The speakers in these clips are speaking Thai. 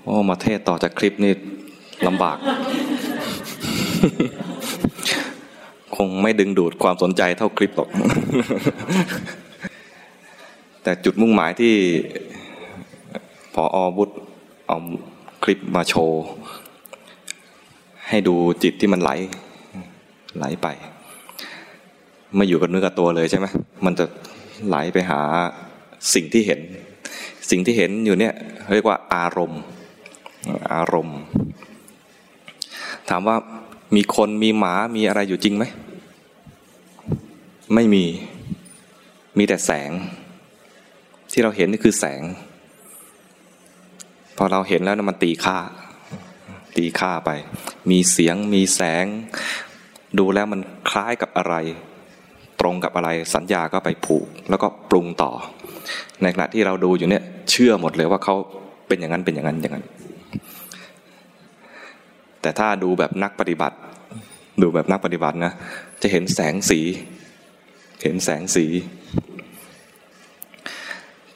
โอ้มาเทศต่อจากคลิปนี่ลำบาก คงไม่ดึงดูดความสนใจเท่าคลิปหรอก แต่จุดมุ่งหมายที่พออบุตรเอาคลิปมาโชว์ ให้ดูจิตที่มันไหล ไหลไป ไม่อยู่กับเนื้อกับตัวเลยใช่ไหมมันจะไหลไปหาสิ่งที่เห็น สิ่งที่เห็นอยู่เนี่ย เรียกว่าอารมณ์ อารมณ์ ถามว่ามีคนมีหมามีอะไรอยู่จริงไหม ไม่มีมีแต่แสง ที่เราเห็นนี่คือแสง พอเราเห็นแล้วมันตีค่า ตีค่าไป มีเสียงมีแสง ดูแล้วมันคล้ายกับอะไร ตรงกับอะไรสัญญาก็ไปผูก แล้วก็ปรุงต่อ ในขณะที่เราดูอยู่เนี่ย เชื่อหมดเลยว่าเขาเป็นอย่างนั้นเป็นอย่างนั้นอย่างนั้น แต่ถ้าดูแบบนักปฏิบัติ ดูแบบนักปฏิบัตินะจะเห็นแสงสี เห็นแสงสี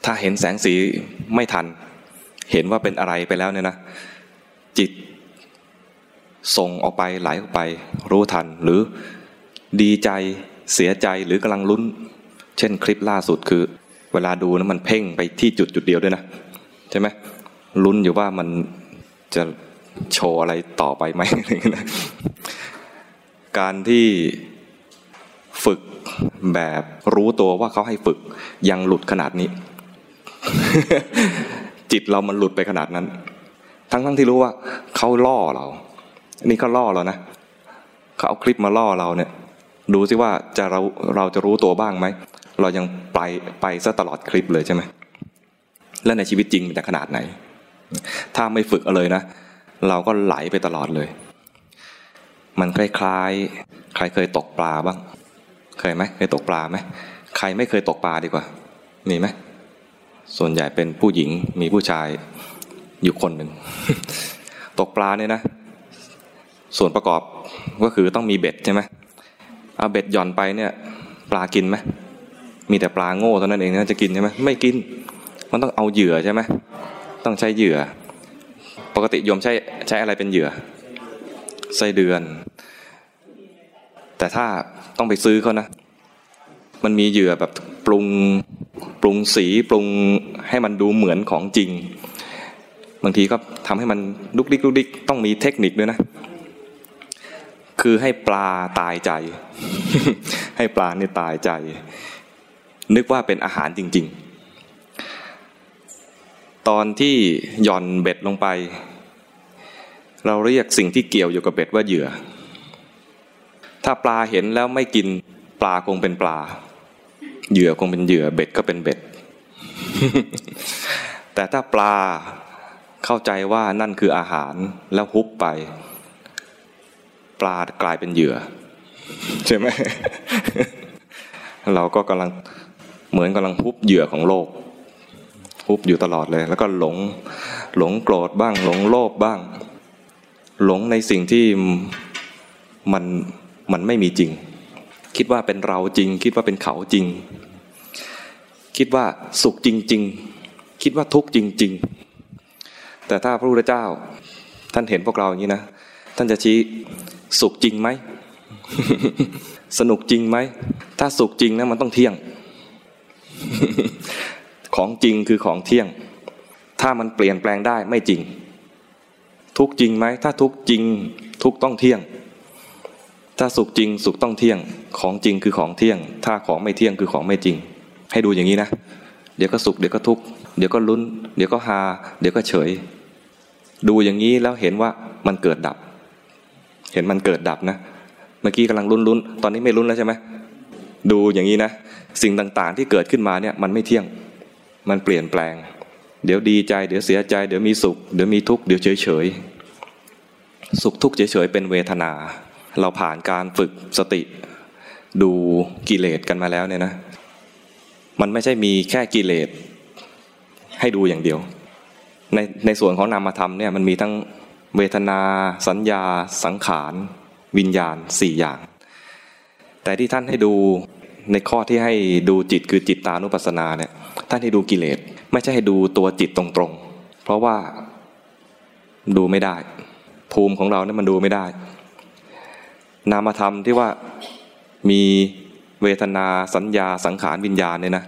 ถ้าเห็นแสงสีไม่ทัน เห็นว่าเป็นอะไรไปแล้วเนี่ยนะจิตส่งออกไปไหลออกไป รู้ทันหรือดีใจเสียใจหรือกำลังลุ้น เช่นคลิปล่าสุดคือ เวลาดูนะมันเพ่งไปที่จุดจุดเดียวด้วยนะใช่ไหมลุ้นอยู่ว่ามันจะ โชว์อะไรต่อไปไหมการที่ฝึกแบบรู้ตัวว่าเขาให้ฝึกยังหลุดขนาดนี้ จิตเรามันหลุดไปขนาดนั้น ทั้งทั้งที่รู้ว่าเขาล่อเรา นี่เขาล่อเรานะเขาเอาคลิปมาล่อเราเนี่ย ดูซิว่าจะเราเราจะรู้ตัวบ้างไหมเรายังไปไปซะตลอดคลิปเลยใช่ไหมและในชีวิตจริงมันจะขนาดไหน ถ้าไม่ฝึกเอาเลยนะ เราก็ไหลไปตลอดเลย มันคล้ายๆ ใครเคยตกปลาบ้าง เคยไหมเคยตกปลาไหมใครไม่เคยตกปลาดีกว่า มีไหม ส่วนใหญ่เป็นผู้หญิงมีผู้ชายอยู่คนหนึ่ง ตกปลาเนี่ยนะ ส่วนประกอบก็คือต้องมีเบ็ดใช่ไหมเอาเบ็ดหย่อนไปเนี่ย ปลากินไหมมีแต่ปลาโง่เท่านั้นเองนะจะกินใช่ไหมไม่กิน มันต้องเอาเหยื่อใช่ไหมต้องใช้เหยื่อ ปกติโยมใช้ใช้อะไรเป็นเหยื่อไส้เดือน แต่ถ้าต้องไปซื้อเขานะ มันมีเหยื่อแบบปรุงปรุงสีปรุงให้มันดูเหมือนของจริง บางทีก็ทำให้มันลุกดิกลุกดิกต้องมีเทคนิคด้วยนะ คือให้ปลาตายใจ ให้ปลานี่ตายใจ นึกว่าเป็นอาหารจริง ๆ ตอนที่หย่อนเบ็ดลงไป เราเรียกสิ่งที่เกี่ยวอยู่กับเบ็ดว่าเหยื่อ ถ้าปลาเห็นแล้วไม่กินปลาคงเป็นปลา เหยื่อคงเป็นเหยื่อ เบ็ดก็เป็นเบ็ด แต่ถ้าปลาเข้าใจว่านั่นคืออาหารแล้วฮุบไป ปลากลายเป็นเหยื่อ ใช่ไหมเราก็กำลังเหมือนกำลังฮุบเหยื่อของโลก ฮุบอยู่ตลอดเลย แล้วก็หลงหลงโกรธบ้าง หลงโลภบ้าง หลงในสิ่งที่มันมันไม่มีจริง คิดว่าเป็นเราจริง คิดว่าเป็นเขาจริง คิดว่าสุขจริง ๆ คิดว่าทุกข์จริง ๆ แต่ถ้าพระพุทธเจ้าท่านเห็นพวกเราอย่างนี้นะท่านจะชี้สุขจริงไหมสนุกจริงไหม ถ้าสุขจริงนะมันต้องเที่ยง ของจริงคือของเที่ยง ถ้ามันเปลี่ยนแปลงได้ไม่จริง ทุกจริงไหมถ้าทุกจริง ทุกต้องเที่ยง ถ้าสุขจริงสุขต้องเที่ยง ของจริงคือของเที่ยง ถ้าของไม่เที่ยงคือของไม่จริง ให้ดูอย่างนี้นะ เดี๋ยวก็สุขเดี๋ยวก็ทุกเดี๋ยวก็ลุ้น เดี๋ยวก็ฮาเดี๋ยวก็เฉย ดูอย่างนี้แล้วเห็นว่ามันเกิดดับ เห็นมันเกิดดับนะ เมื่อกี้กำลังลุ้นลุ้นตอนนี้ไม่ลุ้นแล้วใช่ไหมดูอย่างนี้นะ สิ่งต่างๆที่เกิดขึ้นมาเนี่ยมันไม่เที่ยง มันเปลี่ยนแปลง เดี๋ยวดีใจ เดี๋ยวเสียใจ เดี๋ยวมีสุข เดี๋ยวมีทุกข์ เดี๋ยวเฉยเฉยสุขทุกข์เฉยเฉยเป็นเวทนา เราผ่านการฝึกสติ ดูกิเลสกันมาแล้วเนี่ยนะ มันไม่ใช่มีแค่กิเลสให้ดูอย่างเดียว ในในส่วนของนามธรรมเนี่ยมันมีทั้งเวทนา สัญญา สังขาร วิญญาณสี่อย่าง แต่ที่ท่านให้ดู ในข้อที่ให้ดูจิตคือจิตตานุปัสสนาเนี่ยท่านให้ดูกิเลส ไม่ใช่ให้ดูตัวจิตตรงๆ เพราะว่าดูไม่ได้ ภูมิของเราเนี่ยมันดูไม่ได้ นามธรรมที่ว่ามีเวทนาสัญญาสังขารวิญญาณเนี่ยนะ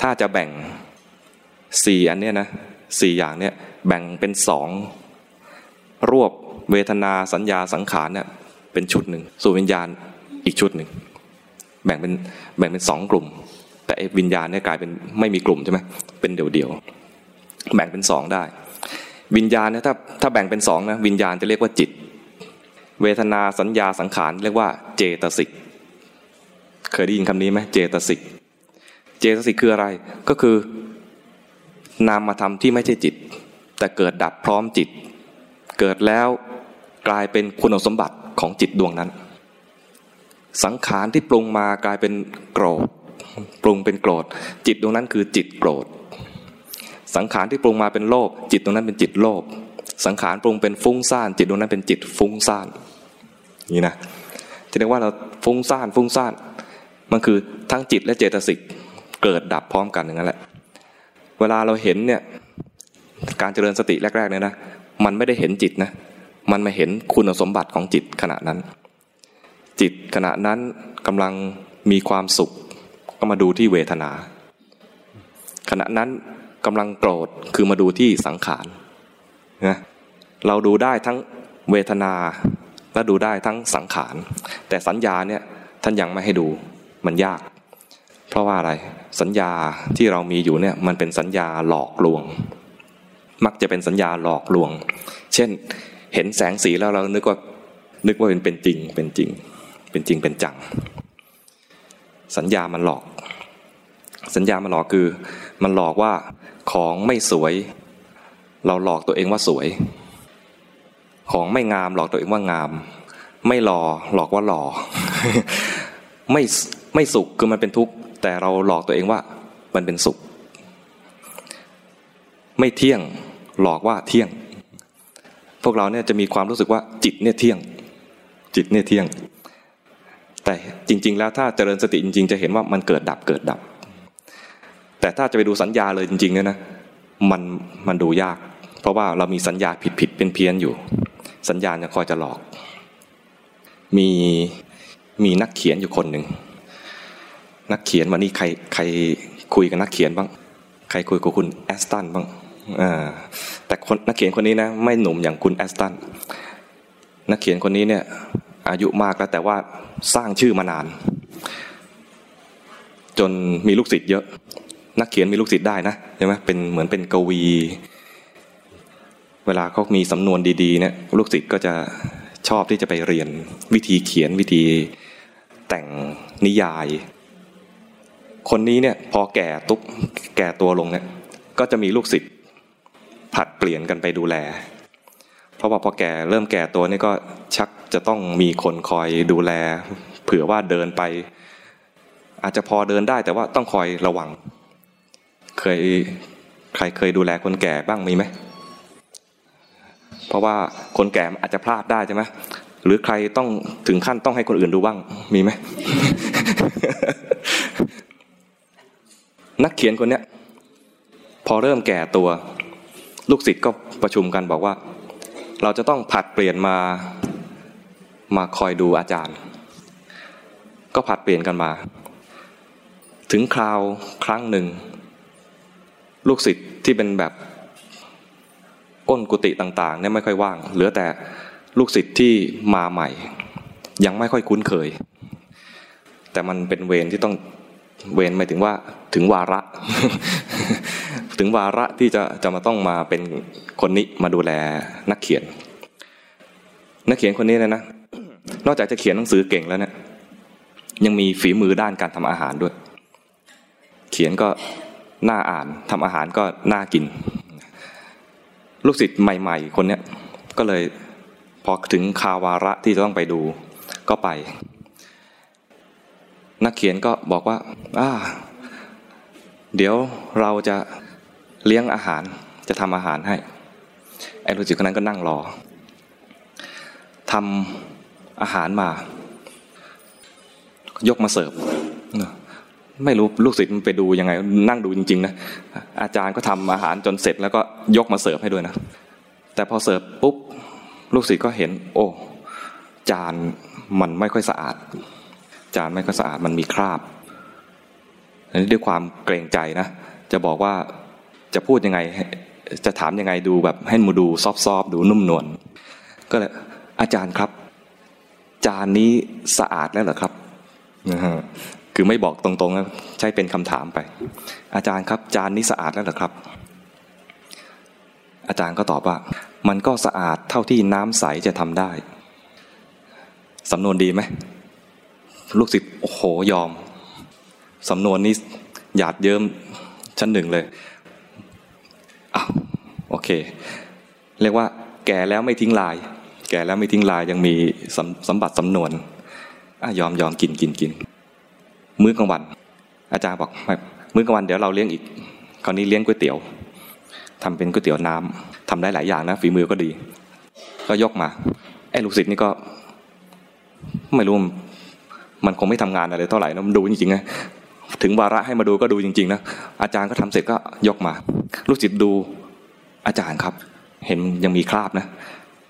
ถ้าจะแบ่งสี่อันเนี้ยนะสี่อย่างเนี่ยแบ่งเป็นสองรวบเวทนาสัญญาสังขารเนี่ยเป็นชุดหนึ่งส่วนวิญญาณอีกชุดหนึ่ง แบ่งเป็นแบ่งเป็นสองกลุ่ม แต่วิญญาณเนี่ยกลายเป็นไม่มีกลุ่มใช่ไหมเป็นเดี่ยวๆแบ่งเป็นสองได้ วิญญาณเนี่ยถ้าถ้าแบ่งเป็นสองนะวิญญาณจะเรียกว่าจิต เวทนาสัญญาสังขารเรียกว่าเจตสิก เคยได้ยินคำนี้ไหมเจตสิก เจตสิกคืออะไรก็คือนามธรรมที่ไม่ใช่จิต แต่เกิดดับพร้อมจิต เกิดแล้วกลายเป็นคุณสมบัติของจิตดวงนั้น สังขารที่ปรุงมากลายเป็นโกรธปรุงเป็นโกรธ จิตดวงนั้นคือจิตโกรธ สังขารที่ปรุงมาเป็นโลภจิตดวงนั้นเป็นจิตโลภสังขารปรุงเป็นฟุ้งซ่าน จิตดวงนั้นเป็นจิตฟุ้งซ่านนี่นะจะเรียกว่าเราฟุ้งซ่านฟุ้งซ่านมันคือทั้งจิตและเจตสิกเกิดดับพร้อมกันอย่างนั้นแหละ เวลาเราเห็นเนี่ยการเจริญสติแรกๆเนี่ยนะมันไม่ได้เห็นจิตนะมันมาเห็นคุณสมบัติของจิตขณะนั้น จิตขณะนั้นกำลังมีความสุข ก็มาดูที่เวทนา ขณะนั้นกำลังโกรธคือมาดูที่สังขารนะเราดูได้ทั้งเวทนาและดูได้ทั้งสังขาร แต่สัญญาเนี่ยท่านยังไม่ให้ดูมันยาก เพราะว่าอะไรสัญญาที่เรามีอยู่เนี่ยมันเป็นสัญญาหลอกลวง มักจะเป็นสัญญาหลอกลวง เช่น เห็นแสงสีแล้วเรานึกว่านึกว่าเป็นเป็นจริงเป็นจริง เป็นจริงเป็นจัง สัญญามันหลอก สัญญามันหลอกคือ มันหลอกว่าของไม่สวย เราหลอกตัวเองว่าสวย ของไม่งามหลอกตัวเองว่างาม ไม่หล่อหลอกว่าหล่อไม่ไม่สุขคือมันเป็นทุกข์แต่เราหลอกตัวเองว่ามันเป็นสุข ไม่เที่ยงหลอกว่าเที่ยง พวกเราเนี่ยจะมีความรู้สึกว่าจิตเนี่ยเที่ยง จิตเนี่ยเที่ยง แต่จริง ๆ แล้วถ้าเจริญสติจริง ๆ จะเห็นว่ามันเกิดดับเกิดดับ แต่ถ้าจะไปดูสัญญาเลยจริงๆเนี่ยนะมันมันดูยาก เพราะว่าเรามีสัญญาผิดผิดเป็นเพี้ยนอยู่ สัญญาจะคอยจะหลอก มีมีนักเขียนอยู่คนหนึ่งนักเขียนวันนี้ใครใครคุยกับนักเขียนบ้าง ใครคุยกับคุณแอสตันบ้างแต่คนนักเขียนคนนี้นะไม่หนุ่มอย่างคุณแอสตันนักเขียนคนนี้เนี่ย อายุมากแล้วแต่ว่าสร้างชื่อมานาน จนมีลูกศิษย์เยอะ นักเขียนมีลูกศิษย์ได้นะใช่ไหมเป็นเหมือนเป็นกวี เวลาเขามีสำนวนดีๆเนี่ยลูกศิษย์ก็จะชอบที่จะไปเรียนวิธีเขียนวิธีแต่งนิยาย คนนี้เนี่ยพอแก่ตุ๊บแก่ตัวลงเนี่ยก็จะมีลูกศิษย์ผัดเปลี่ยนกันไปดูแล เพราะว่าพอแก่เริ่มแก่ตัวนี่ก็ชัก จะต้องมีคนคอยดูแล เผื่อว่าเดินไป อาจจะพอเดินได้แต่ว่าต้องคอยระวัง เคยใครเคยดูแลคนแก่บ้างมีไหมเพราะว่าคนแก่อาจจะพลาดได้ใช่ไหมหรือใครต้องถึงขั้นต้องให้คนอื่นดูบ้างมีไหมนักเขียนคนเนี้ยพอเริ่มแก่ตัว ลูกศิษย์ก็ประชุมกันบอกว่า เราจะต้องผัดเปลี่ยนมา มาคอยดูอาจารย์ ก็ผัดเปลี่ยนกันมา ถึงคราวครั้งหนึ่ง ลูกศิษย์ที่เป็นแบบก้นกุฏิต่างๆเนี่ยไม่ค่อยว่าง เหลือแต่ลูกศิษย์ที่มาใหม่ ยังไม่ค่อยคุ้นเคย แต่มันเป็นเวรที่ต้องเวรหมายถึงว่าถึงวาระ ถึงวาระที่จะจะมาต้องมาเป็นคนนี้มาดูแลนักเขียน นักเขียนคนนี้นะนะ นอกจากจะเขียนหนังสือเก่งแล้วเนะี่ยยังมีฝีมือด้านการทำอาหารด้วย เขียนก็น่าอ่านทำอาหารก็น่ากิน ลูกศิษย์ใหม่ ๆ คนเนี้ยก็เลยพอถึงคาวาระที่จะต้องไปดูก็ไป นักเขียนก็บอกว่าอ่าเดี๋ยวเราจะเลี้ยงอาหารจะทำอาหารให้ไอ้ลูกศิษย์คนนั้นก็นั่งรอทำ อาหารมา ยกมาเสิร์ฟไม่รู้ลูกศิษย์มันไปดูยังไง นั่งดูจริงๆนะอาจารย์ก็ทำอาหารจนเสร็จแล้วก็ยกมาเสิร์ฟให้ด้วยนะแต่แต่พอเสิร์ฟปุ๊บลูกศิษย์ก็เห็น โอ้ จานมันไม่ค่อยสะอาด จานไม่ค่อยสะอาดมันมีคราบอันนี้ด้วยความเกรงใจนะจะบอกว่าจะพูดยังไง จะถามยังไงดูแบบให้มาดูซอฟๆดูนุ่มนวลก็เลยอาจารย์ครับ จานนี้สะอาดแล้วเหรอครับคือไม่บอกตรงๆนะใช้เป็นคำถามไป อาจารย์ครับ จานนี้สะอาดแล้วเหรอครับ อาจารย์ก็ตอบว่า มันก็สะอาดเท่าที่น้ำใสจะทำได้สำนวนดีไหมลูกศิษย์โอ้โหยอมสำนวนนี้หยาดเยิ้มชั้นหนึ่งเลยอ้าวโอเค เรียกว่าแก่แล้วไม่ทิ้งลาย แก่แล้วไม่ทิ้งลายยังมีสสมบัติสำนวนอยอมยอมกินกินกิน มื้อกลางวัน อาจารย์บอกมื้อกลางวันเดี๋ยวเราเลี้ยงอีก คราวนี้เลี้ยงก๋วยเตี๋ยวทำเป็นก๋วยเตี๋ยวน้ำทำได้หลายอย่างนะฝีมือก็ดี ก็ยกมาไอ้ลูกศิษย์นี่ก็ ไม่รู้มันคงไม่ทำงานอะไรเท่าไหร่นะมันดูจริงๆนะถึงวาระให้มาดูก็ดูจริงๆนะอาจารย์ก็ทำเสร็จก็ยกมา ลูกศิษย์ดูอาจารย์ครับ เห็นยังมีคราบนะ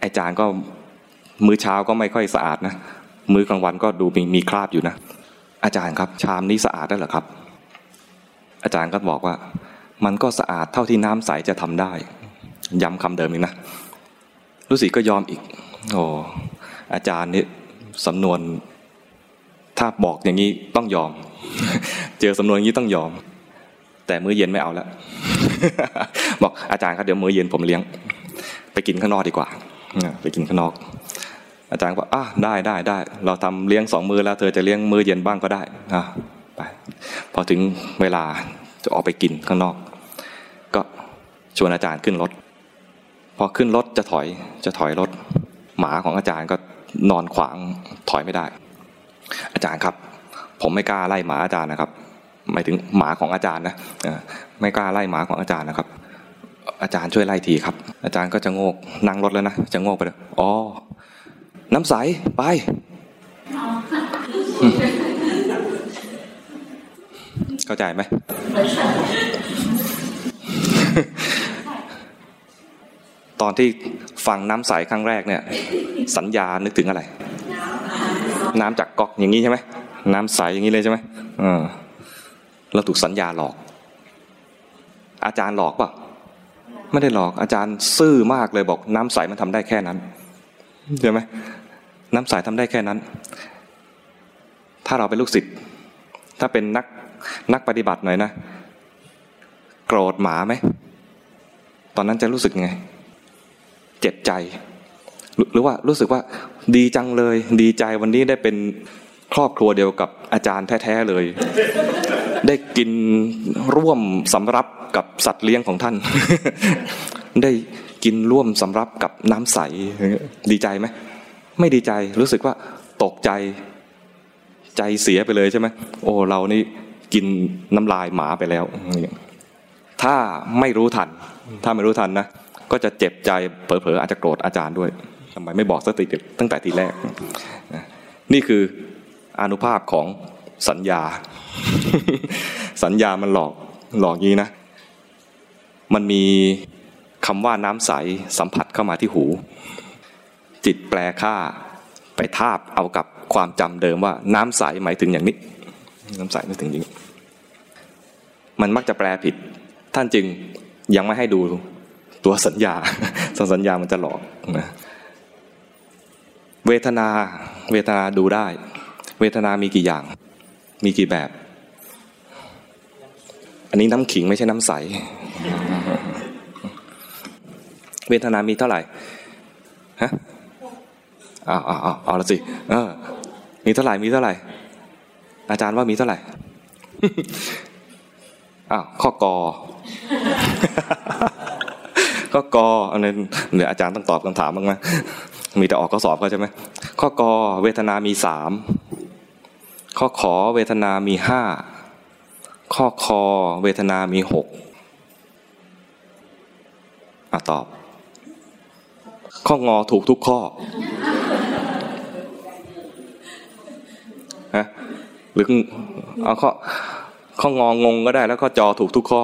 อาจารย์ก็มื้อเช้าก็ไม่ค่อยสะอาดนะมื้อกลางวันก็ดูมีมีคราบอยู่นะ อาจารย์ครับ ชามนี้สะอาดได้หรอครับ อาจารย์ก็บอกว่า มันก็สะอาดเท่าที่น้ำใสจะทำได้ ย้ำคำเดิมอีกนะลูกศิษย์ก็ยอมอีกโอ้อาจารย์นี่สำนวนถ้าบอกอย่างนี้ต้องยอม เจอสำนวนอย่างนี้ต้องยอม แต่มื้อเย็นไม่เอาแล้วบอกอาจารย์ครับเดี๋ยวมื้อเย็นผมเลี้ยง ไปกินข้างนอกดีกว่า ไปกินข้างนอก อาจารย์บอกอะได้ได้ได้ เราทำเลี้ยงสองมือแล้ว เธอจะเลี้ยงมือเย็นบ้างก็ได้อะไปพอถึงเวลาจะออกไปกินข้างนอก ก็ชวนอาจารย์ขึ้นรถ พอขึ้นรถจะถอยจะถอยรถ หมาของอาจารย์ก็นอนขวางถอยไม่ได้ อาจารย์ครับ ผมไม่กล้าไล่หมาอาจารย์นะครับหมายถึงหมาของอาจารย์นะไม่กล้าไล่หมาของอาจารย์นะครับ อาจารย์ช่วยไล่ทีครับ อาจารย์ก็จะโงกนั่งรถแล้วนะจะโงกไปเลยอ๋อน้ำใสไปเข้าใจไหมตอนที่ฟังน้ำใสครั้งแรกเนี่ย สัญญานึกถึงอะไร น้ำจากก๊อกอย่างนี้ใช่ไหมน้ำใสอย่างนี้เลยใช่ไหมเราถูกสัญญาหลอก อาจารย์หลอกป่ะ ไม่ได้หลอกอาจารย์ซื่อมากเลยบอก น้ำใสมันทำได้แค่นั้นใช่ไหมน้ำใสทำได้แค่นั้น ถ้าเราเป็นลูกศิษย์ถ้าเป็นนักนักปฏิบัติหน่อยนะโกรธหมาไหมตอนนั้นจะรู้สึกไง เจ็บใจ หรือว่ารู้สึกว่าดีจังเลย ดีใจวันนี้ได้เป็นครอบครัวเดียวกับอาจารย์แท้ๆเลย ได้กินร่วมสำรับ กับสัตว์เลี้ยงของท่าน ได้กินร่วมสำรับกับน้ำใสดีใจไหมไม่ดีใจรู้สึกว่าตกใจใจเสียไปเลยใช่ไหมโอ้เรานี่กินน้ำลายหมาไปแล้ว ถ้าไม่รู้ทัน ถ้าไม่รู้ทันนะก็จะเจ็บใจเผลอๆอาจจะโกรธอาจารย์ด้วยทำไมไม่บอกสติตั้งแต่ทีแรก นี่คืออนุภาพของสัญญา สัญญามันหลอกหลอกงี้นะ มันมีคำว่าน้ำใสสัมผัสเข้ามาที่หู จิตแปลค่าไปทาบเอากับความจำเดิมว่า น้ำใสหมายถึงอย่างนี้ น้ำใสไม่ถึงอย่างนี้มันมักจะแปลผิด ท่านจึงยังไม่ให้ดูตัวสัญญาสัญญามันจะหลอกนะเวทนาเวทนาดูได้ เวทนามีกี่อย่าง มีกี่แบบ อันนี้น้ำขิงไม่ใช่น้ำใส เวทนามีเท่าไหร่ฮะอ้าวอ้าวเอาละสิเออ มีเท่าไหร่มีเท่าไหร่ อาจารย์ว่ามีเท่าไหร่อ้าวข้อกอข้อกออันนี้เดี๋ยวอาจารย์ต้องตอบคำถามบ้างไหมมีแต่ออกข้อสอบก็ใช่ไหมข้อกอเวทนามีสามข้อขอเวทนามีห้าข้อคอเวทนามีหก อะตอบ ข้องอถูกทุกข้อฮะหรือเอาข้อข้ององงก็ได้แล้วก็จอถูกทุกข้อ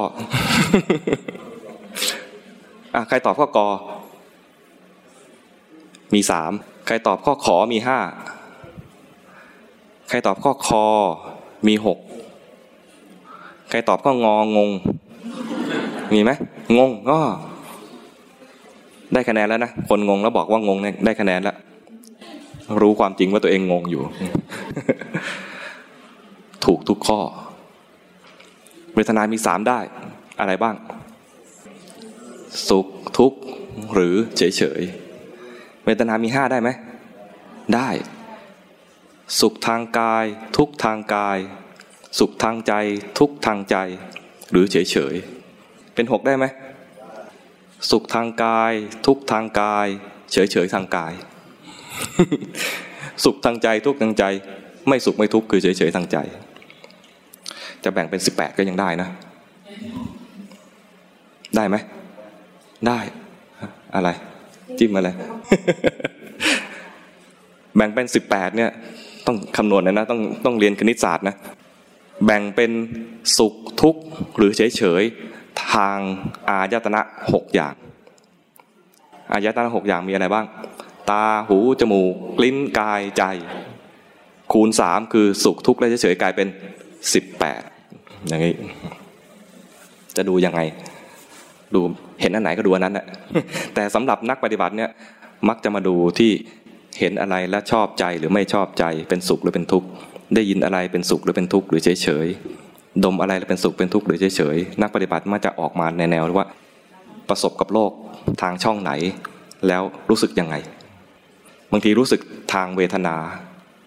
อะใครตอบข้อกอ มีสามใครตอบข้อขอมีห้าใครตอบข้อคอ มีหกใครตอบข้ององง มีไหมงงก็ ได้คะแนนแล้วนะ คนงงแล้วบอกว่างงได้คะแนนแล้ว รู้ความจริงว่าตัวเองงงอยู่ ถูกทุกข้อ เวทนามีสามได้ อะไรบ้าง สุขทุกข์หรือเฉยเฉยเวทนามีห้าได้ไหม ได้ สุขทางกาย ทุกทางกาย สุขทางใจ ทุกทางใจ หรือเฉยเฉยเป็นหกได้ไหม สุขทางกาย ทุกทางกาย เฉยเฉยทางกาย สุขทางใจทุกทางใจ ไม่สุขไม่ทุกข์คือเฉยเฉยทางใจ จะแบ่งเป็นสิบแปดก็ยังได้นะ ได้ไหมได้อะไร จิ้มอะไร แบ่งเป็นสิบแปดเนี่ย ต้องคำนวณนะนะต้องต้องเรียนคณิตศาสตร์นะแบ่งเป็นสุขทุกข์หรือเฉยเฉย ทางอายตนะหกอย่าง อายตนะหกอย่างมีอะไรบ้าง ตาหูจมูกลิ้นกายใจ คูณสามคือสุขทุกข์และเฉยๆกลายเป็นสิบแปดอย่างนี้ จะดูยังไง ดูเห็นอันไหนก็ดูอันนั้นแหละแต่สำหรับนักปฏิบัติเนี่ยมักจะมาดูที่เห็นอะไรและชอบใจหรือไม่ชอบใจเป็นสุขหรือเป็นทุกข์ได้ยินอะไรเป็นสุขหรือเป็นทุกข์หรือเฉยเฉย ดมอะไรแล้วเป็นสุขเป็นทุกข์หรือเฉยเฉยนักปฏิบัติมักจะออกมาในแนวว่าประสบกับโลกทางช่องไหน แล้วรู้สึกยังไง บางทีรู้สึกทางเวทนา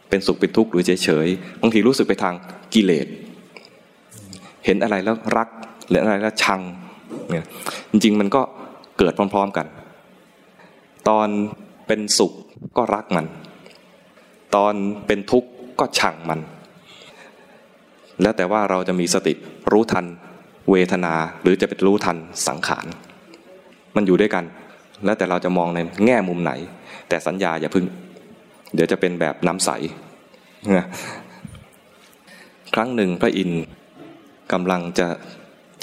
เป็นสุขเป็นทุกข์หรือเฉยเฉยบางทีรู้สึกไปทางกิเลสเห็นอะไรแล้วรักเห็นอะไรแล้วชังเนี่ยจริงๆมันก็เกิดพร้อม ๆกัน ตอนเป็นสุขก็รักมัน ตอนเป็นทุกข์ก็ชังมัน แล้วแต่ว่าเราจะมีสติรู้ทัน เวทนาหรือจะเป็นรู้ทันสังขาร มันอยู่ด้วยกัน แล้วแต่เราจะมองในแง่มุมไหน แต่สัญญาอย่าพึ่ง เดี๋ยวจะเป็นแบบน้ำใส ครั้งหนึ่งพระอินทร์กำลังจะ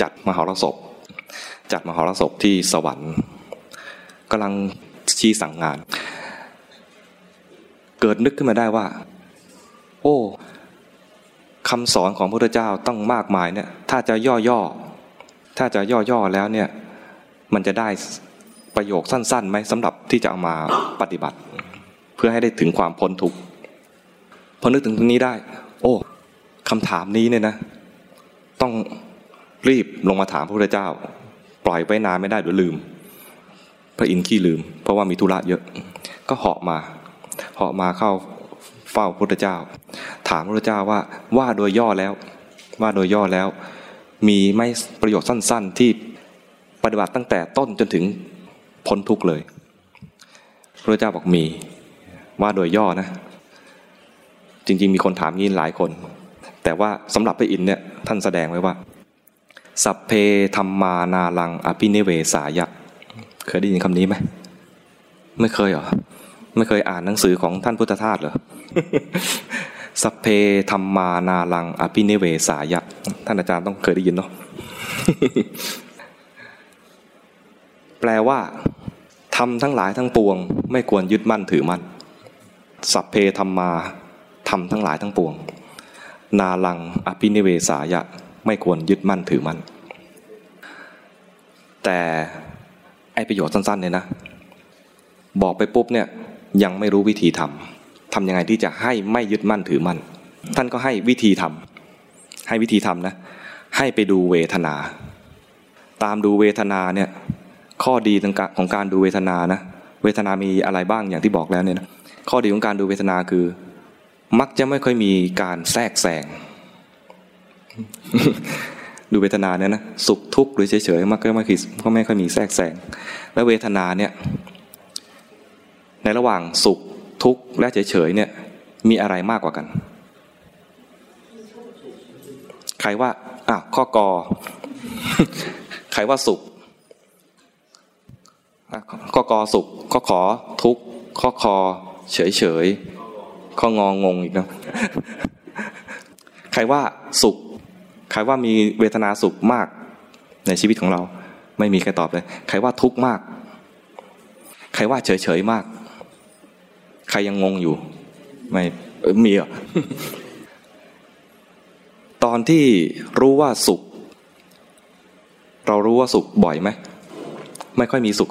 จัดมหรสพ จัดมหรสพที่สวรรค์กำลังชี้สั่งงาน เกิดนึกขึ้นมาได้ว่า โอ้ คำสอนของพระพุทธเจ้าต้องมากมายเนี่ยถ้าจะย่อๆถ้าจะย่อๆแล้วเนี่ยมันจะได้ประโยคสั้นๆไหมสำหรับที่จะเอามาปฏิบัติ เพื่อให้ได้ถึงความพ้นทุกข์พอนึกถึงตรงนี้ได้ โอ้คำถามนี้เนี่ยนะ ต้องรีบลงมาถามพระพุทธเจ้า ปล่อยไว้นานไม่ได้เดี๋ยวลืม พระอินทร์ขี้ลืม เพราะว่ามีธุระเยอะ ก็เหาะมาเหาะมาเข้า เฝ้าพระพุทธเจ้า ถามพระพุทธเจ้าว่าว่าโดยย่อแล้ว ว่าโดยย่อแล้ว มีไม่ประโยชน์สั้น ๆ ที่ปฏิบัติตั้งแต่ต้นจนถึงพ้นทุกเลย พระเจ้าบอกมี ว่าโดยย่อนะ จริง ๆ มีคนถามงี้หลายคน แต่ว่าสำหรับพระอินเนี่ยท่านแสดงไว้ว่า สัพเพธรรมานาลังอภินิเวสายะ เคยได้ยินคำนี้ไหม ไม่เคยเหรอ ไม่เคยอ่านหนังสือของท่านพุทธทาสเหรอสัพเพธรรมานาลัง อภินิเวสายะ ท่านอาจารย์ต้องเคยได้ยินเนาะแปลว่าทำทั้งหลายทั้งปวง ไม่ควรยึดมั่นถือมั่นสัพเพธรรมาทำทั้งหลายทั้งปวง นาลัง อภินิเวสายะ ไม่ควรยึดมั่นถือมั่นแต่ไอประโยชน์สั้นๆเนี่ยนะ บอกไปปุ๊บเนี่ย ยังไม่รู้วิธีทำทำยังไงที่จะให้ไม่ยึดมั่นถือมั่น ท่านก็ให้วิธีทำให้วิธีทำนะ ให้ไปดูเวทนา ตามดูเวทนาเนี่ยข้อดีของการดูเวทนานะเวทนามีอะไรบ้างอย่างที่บอกแล้วเนี่ยนะข้อดีของการดูเวทนาคือ มักจะไม่ค่อยมีการแทรกแซงดูเวทนาเนี่ยนะสุขทุกข์หรือเฉยๆมักก็ไม่ค่อยก็ไม่ค่อยมีแทรกแซงแล้วเวทนาเนี่ย ในระหว่างสุขทุกข์และเฉยๆเนี่ยมีอะไรมากกว่ากัน ใครว่าอะข้อกอใครว่าสุขข้อกอสุขข้อขอทุกข้อคอเฉยเฉยข้ององงอีกนะใครว่าสุข ใครว่ามีเวทนาสุขมากในชีวิตของเรา ไม่มีใครตอบเลย ใครว่าทุกข์มาก ใครว่าเฉยเฉยมาก ใครยังงงอยู่ ไม่มีอะตอนที่รู้ว่าสุข เรารู้ว่าสุขบ่อยไหมไม่ค่อยมีสุข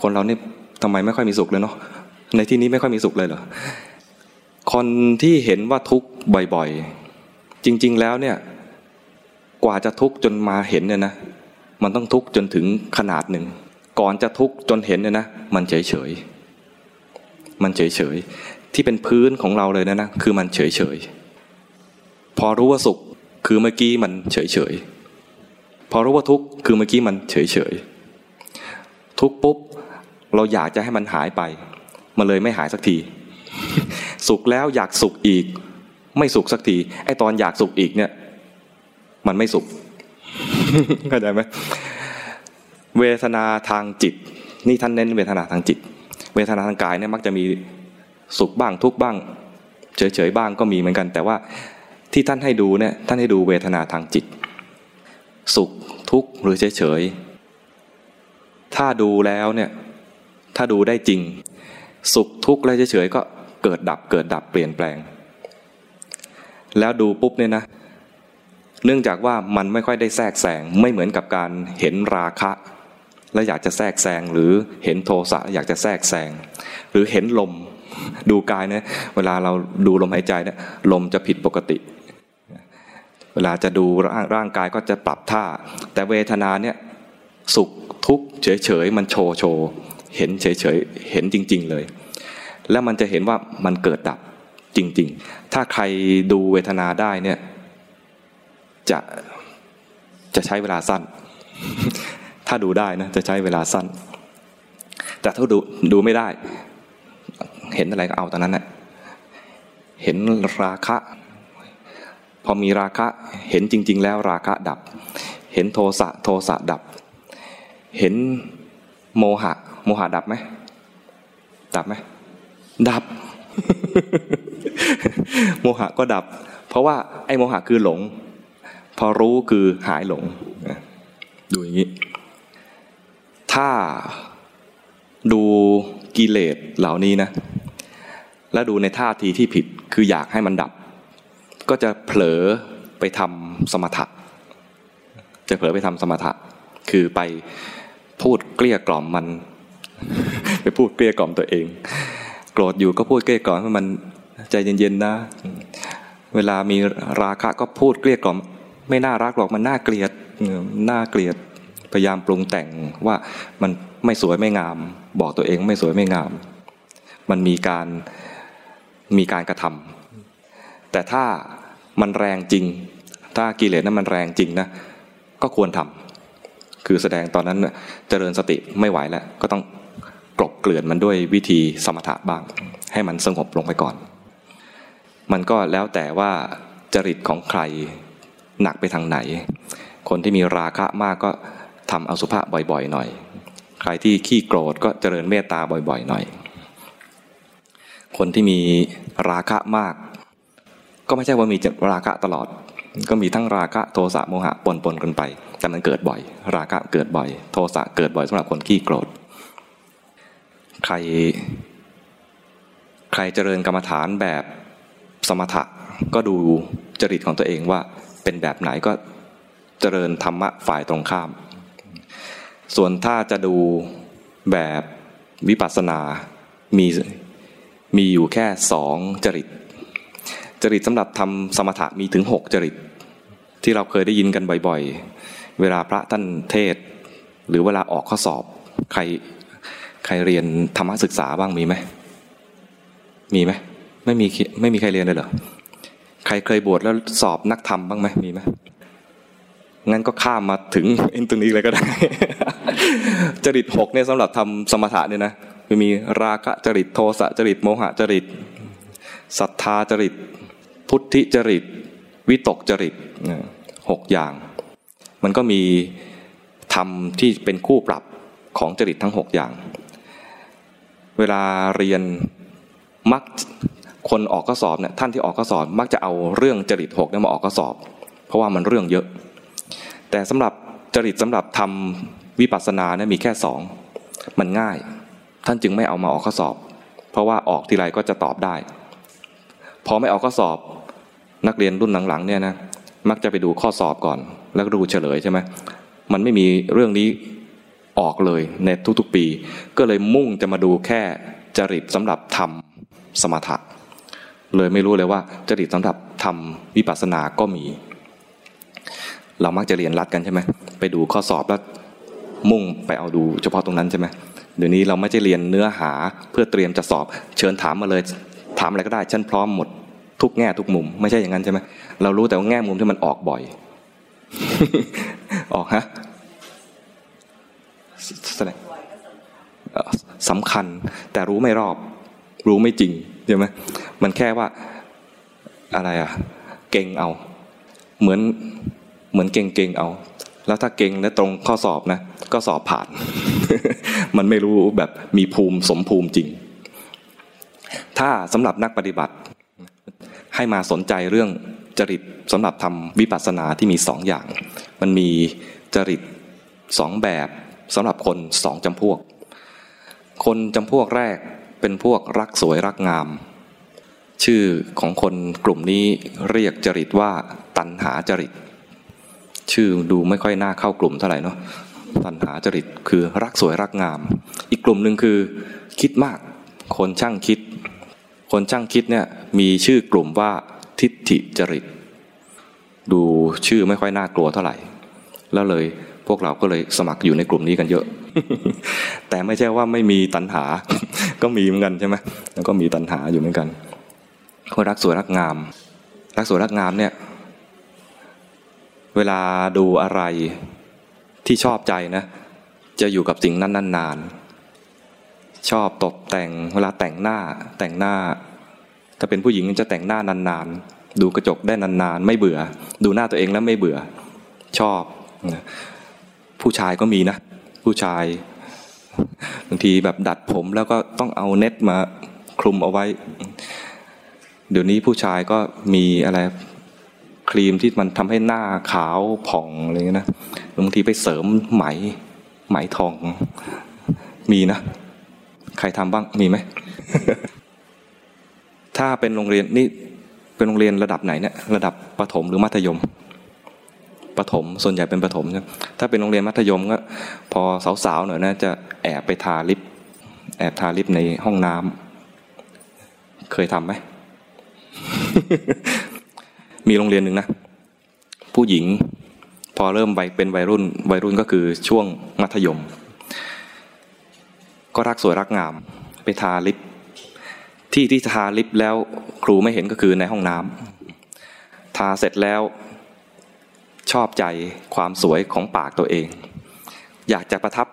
คนเราเนี่ยทำไมไม่ค่อยมีสุขเลยเนาะในที่นี้ไม่ค่อยมีสุขเลยเหรอคนที่เห็นว่าทุกข์บ่อยๆ จริง ๆ แล้วเนี่ย กว่าจะทุกข์จนมาเห็นเนี่ยนะ มันต้องทุกข์จนถึงขนาดหนึ่ง ก่อนจะทุกข์จนเห็นเนี่ยนะ มันเฉยเฉย มันเฉยเฉยที่เป็นพื้นของเราเลยนะนะคือมันเฉยเฉยพอรู้ว่าสุขคือเมื่อกี้มันเฉยเฉยพอรู้ว่าทุกข์คือเมื่อกี้มันเฉยเฉยทุกปุ๊บเราอยากจะให้มันหายไป มันเลยไม่หายสักที สุขแล้วอยากสุขอีก ไม่สุขสักทีไอตอนอยากสุขอีกเนี่ย มันไม่สุขเข้าใจไหมเวทนาทางจิต นี่ท่านเน้นเวทนาทางจิต เวทนาทางกายเนี่ยมักจะมีสุขบ้างทุกบ้าง เฉยๆบ้างก็มีเหมือนกัน แต่ว่าที่ท่านให้ดูเนี่ยท่านให้ดูเวทนาทางจิต สุขทุกข์หรือเฉยๆถ้าดูแล้วเนี่ยถ้าดูได้จริง สุขทุกข์และเฉยๆก็เกิดดับเกิดดับเปลี่ยนแปลง แล้วดูปุ๊บเนี่ยนะเนื่องจากว่ามันไม่ค่อยได้แทรกแซงไม่เหมือนกับการเห็นราคะ แล้วอยากจะแทรกแซงหรือเห็นโทสะอยากจะแทรกแซงหรือเห็นลมดูกายเนี่ยเวลาเราดูลมหายใจเนี่ยลมจะผิดปกติ เวลาจะดูร่างกายก็จะปรับท่า แต่เวทนาเนี่ยสุขทุกข์เฉยๆมันโชว์โชว์เห็นเฉยๆเห็นจริง ๆเลย แล้วมันจะเห็นว่ามันเกิดดับจริง ๆ ถ้าใครดูเวทนาได้เนี่ยจะจะใช้เวลาสั้น ถ้าดูได้นะจะใช้เวลาสั้น แต่ถ้าดูดูไม่ได้ เห็นอะไรก็เอาตอนนั้นแหละเห็นราคะ พอมีราคะเห็นจริง ๆ แล้วราคะดับ เห็นโทสะโทสะดับ เห็นโมหะ โมหะดับไหมดับไหมดับ โมหะก็ดับ เพราะว่าไอ้โมหะคือหลง พอรู้คือหายหลง ดูอย่างนี้ ถ้าดูกิเลสเหล่านี้นะ แล้วดูในท่าทีที่ผิดคืออยากให้มันดับ ก็จะเผลอไปทำสมถะ จะเผลอไปทำสมถะ คือไปพูดเกลี้ยกล่อมมัน ไปพูดเกลี้ยกล่อมตัวเอง โกรธอยู่ก็พูดเกลี้ยกล่อมให้มันใจเย็นๆนะ เวลามีราคะก็พูดเกลี้ยกล่อม ไม่น่ารักหรอกมันน่าเกลียดน่าเกลียด พยายามปรุงแต่งว่ามันไม่สวยไม่งาม บอกตัวเองไม่สวยไม่งาม มันมีการมีการกระทำแต่ถ้ามันแรงจริง ถ้ากิเลสนั้นมันแรงจริงนะก็ควรทำคือแสดงตอนนั้นเจริญสติไม่ไหวแล้ว ก็ต้องกลบเกลื่อนมันด้วยวิธีสมถะบ้าง ให้มันสงบลงไปก่อน มันก็แล้วแต่ว่าจริตของใครหนักไปทางไหน คนที่มีราคะมากก็ ทำอสุภะบ่อยๆ หน่อย ใครที่ขี้โกรธก็เจริญเมตตาบ่อยๆ หน่อย คนที่มีราคะมาก ก็ไม่ใช่ว่ามีราคะตลอด ก็มีทั้งราคะโทสะโมหะปนปนกันไป แต่มันเกิดบ่อย ราคะเกิดบ่อย โทสะเกิดบ่อยสำหรับคนขี้โกรธ ใคร ใครเจริญกรรมฐานแบบสมถะก็ดูจริตของตัวเองว่าเป็นแบบไหนก็เจริญธรรมะฝ่ายตรงข้าม ส่วนถ้าจะดูแบบวิปัสสนามีมีอยู่แค่สองจริต จริตสำหรับทำสมถะมีถึงหกจริต ที่เราเคยได้ยินกันบ่อยๆ เวลาพระท่านเทศ หรือเวลาออกข้อสอบใครใครเรียนธรรมศึกษาบ้างมีไหมมีไหมไม่มีไม่มีใครเรียนเลยเหรอใครเคยบวชแล้วสอบนักธรรมบ้างไหมมีไหมงั้นก็ข้ามมาถึงอินตรงนี้เลยก็ได้ จริตหกเนี่ยสำหรับทำสมถะเนี่ยนะคือมีราคะจริตโทสะจริตโมหะจริตศรัทธาจริต พุทธิจริต วิตกจริตหกอย่าง มันก็มีธรรมที่เป็นคู่ปรับของจริตทั้งหกอย่าง เวลาเรียนมักคนออกข้อสอบเนี่ยท่านที่ออกข้อสอบมักจะเอาเรื่องจริตหกเนี่ยมาออกข้อสอบ เพราะว่ามันเรื่องเยอะ แต่สำหรับจริตสำหรับทำ วิปัสสนาเนี่ยมีแค่สองมันง่าย ท่านจึงไม่เอามาออกข้อสอบ เพราะว่าออกทีไรก็จะตอบได้ พอไม่ออกข้อสอบ นักเรียนรุ่นหลังๆเนี่ยนะมักจะไปดูข้อสอบก่อน แล้วก็ดูเฉลยใช่ไหมมันไม่มีเรื่องนี้ออกเลยในทุกๆปี ก็เลยมุ่งจะมาดูแค่จริตสำหรับทำสมถะ เลยไม่รู้เลยว่าจริตสำหรับทำวิปัสสนาก็มี เรามักจะเรียนรัดกันใช่ไหมไปดูข้อสอบแล้ว มุ่งไปเอาดูเฉพาะตรงนั้นใช่ไหมเดี๋ยวนี้เราไม่ใช่เรียนเนื้อหาเพื่อเตรียมจะสอบ เชิญถามมาเลย ถามอะไรก็ได้ฉันพร้อมหมดทุกแง่ทุกมุม ไม่ใช่อย่างนั้นใช่ไหมเรารู้แต่ว่าแง่มุมที่มันออกบ่อย ออกฮะแสดงสำคัญแต่รู้ไม่รอบ รู้ไม่จริงใช่ไหมมันแค่ว่าอะไรอะเก่งเอา เหมือนเหมือนเก่งเก่งเอา แล้วถ้าเก่งและตรงข้อสอบนะก็สอบผ่าน มันไม่รู้แบบมีภูมิสมภูมิจริง ถ้าสำหรับนักปฏิบัติ ให้มาสนใจเรื่องจริตสำหรับทำวิปัสสนาที่มีสองอย่าง มันมีจริตสองแบบสำหรับคนสองจำพวก คนจำพวกแรกเป็นพวกรักสวยรักงาม ชื่อของคนกลุ่มนี้เรียกจริตว่าตันหาจริต ชื่อดูไม่ค่อยน่าเข้ากลุ่มเท่าไหร่เนาะตันหาจริตคือรักสวยรักงาม อีกกลุ่มหนึ่งคือ คิดมาก คนช่างคิด คนช่างคิดเนี่ยมีชื่อกลุ่มว่าทิฏฐิจริต ดูชื่อไม่ค่อยน่ากลัวเท่าไหร่ แล้วเลยพวกเราก็เลยสมัครอยู่ในกลุ่มนี้กันเยอะ แต่ไม่ใช่ว่าไม่มีตัณหา ก็มีเหมือนกันใช่ไหมแล้วก็มีตัณหาอยู่เหมือนกันคนรักสวยรักงาม รักสวยรักงามเนี่ย เวลาดูอะไรที่ชอบใจนะ จะอยู่กับสิ่งนั้นนานๆชอบตกแต่งเวลาแต่งหน้าแต่งหน้า ถ้าเป็นผู้หญิงจะแต่งหน้านานๆ ดูกระจกได้นานๆ ไม่เบื่อ ดูหน้าตัวเองแล้วไม่เบื่อ ชอบ ผู้ชายก็มีนะ ผู้ชายบางทีแบบดัดผมแล้วก็ต้องเอาเน็ตมาคลุมเอาไว้ เดี๋ยวนี้ผู้ชายก็มีอะไร ครีมที่มันทำให้หน้าขาวผ่องอะไรเงี้ยนะบางทีไปเสริมไหมไหมทอง มีนะ ใครทำบ้างมีไหมถ้าเป็นโรงเรียนนี่เป็นโรงเรียนระดับไหนเนี่ยระดับประถมหรือมัธยมประถมส่วนใหญ่เป็นประถมนะถ้าเป็นโรงเรียนมัธยมก็พอสาวๆหน่อยนะจะแอบไปทาลิป แอบทาลิปในห้องน้ำเคยทำไหม มีโรงเรียนหนึ่งนะ ผู้หญิงพอเริ่มวัยเป็นวัยรุ่น วัยรุ่นก็คือช่วงมัธยม ก็รักสวยรักงาม ไปทาลิป ที่ที่ทาลิปแล้วครูไม่เห็นก็คือในห้องน้ำทาเสร็จแล้วชอบใจความสวยของปากตัวเอง อยากจะประทับ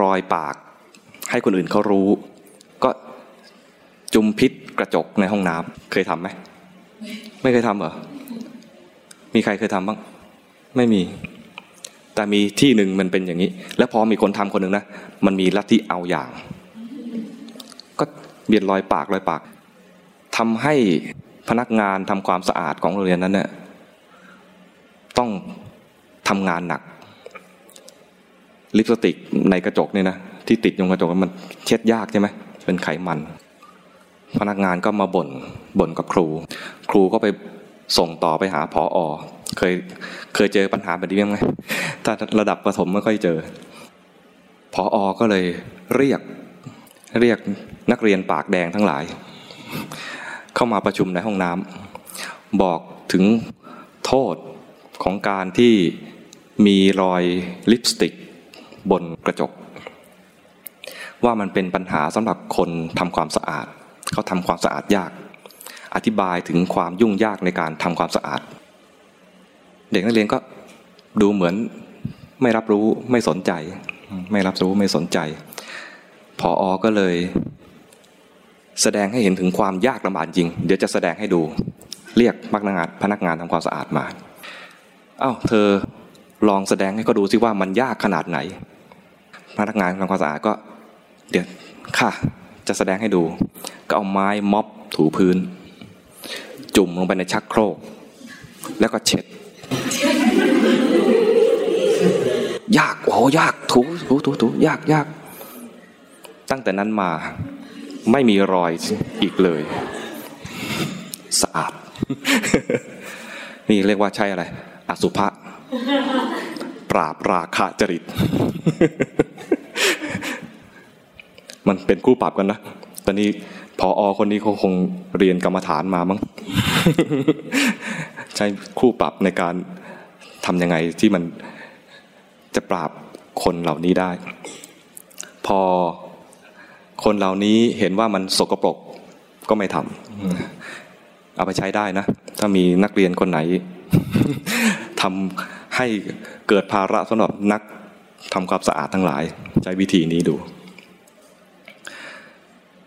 รอยปากให้คนอื่นเขารู้ ก็จุมพิษกระจกในห้องน้ำเคยทำไหม ไม่เคยทำเหรอ มีใครเคยทำบ้าง ไม่มี แต่มีที่หนึ่งมันเป็นอย่างนี้ แล้วพอมีคนทำคนหนึ่งนะ มันมีลัทธิเอาอย่าง ก็เบียนรอยปากรอยปากทำให้พนักงานทำความสะอาดของโรงเรียนนั้นเนี่ยต้องทำงานหนัก ลิปสติกในกระจกเนี่ยนะที่ติดอยู่กระจกมันเช็ดยากใช่ไหมเป็นไขมัน พนักงานก็มาบ่นบ่นกับครู ครูก็ไป ส่งต่อไปหาพออเคยเคยเจอปัญหาแบบนี้ไหมถ้าระดับประถมไม่ค่อยเจอพออก็เลยเรียกเรียกนักเรียนปากแดงทั้งหลาย เข้ามาประชุมในห้องน้ำบอกถึงโทษของการที่มีรอยลิปสติกบนกระจก ว่ามันเป็นปัญหาสำหรับคนทำความสะอาด เขาทำความสะอาดยาก อธิบายถึงความยุ่งยากในการทำความสะอาด เด็กนักเรียนก็ดูเหมือนไม่รับรู้ไม่สนใจ ไม่รับรู้ไม่สนใจพออก็เลย แสดงให้เห็นถึงความยากลำบากจริง เดี๋ยวจะแสดงให้ดู เรียกพนักงานพนักงานทำความสะอาดมาอา้าวเธอลองแสดงให้เขาดูซิว่ามันยากขนาดไหน พนักงานทำความสะอาดก็ เดี๋ยวค่ะ จะแสดงให้ดู ก็เอาไม้ม็อบถูพื้น จุ่มลงไปในชักโครก แล้วก็เช็ด ยากโอ้ยากถูถูถูถูยากยากตั้งแต่นั้นมาไม่มีรอยอีกเลยสะอาด นี่เรียกว่าใช่อะไร อสุภะปราบราคะจริต มันเป็นคู่ปรับกันนะ ตอนนี้ พออคนนี้เขาคงเรียนกรรมฐานมามั้งใช้คู่ปรับในการทำยังไงที่มันจะปราบคนเหล่านี้ได้ พอคนเหล่านี้เห็นว่ามันสกปรกก็ไม่ทำเอาไปใช้ได้นะ ถ้ามีนักเรียนคนไหนทำให้เกิดภาระสำหรับนักทำความสะอาดทั้งหลาย ใช้วิธีนี้ดู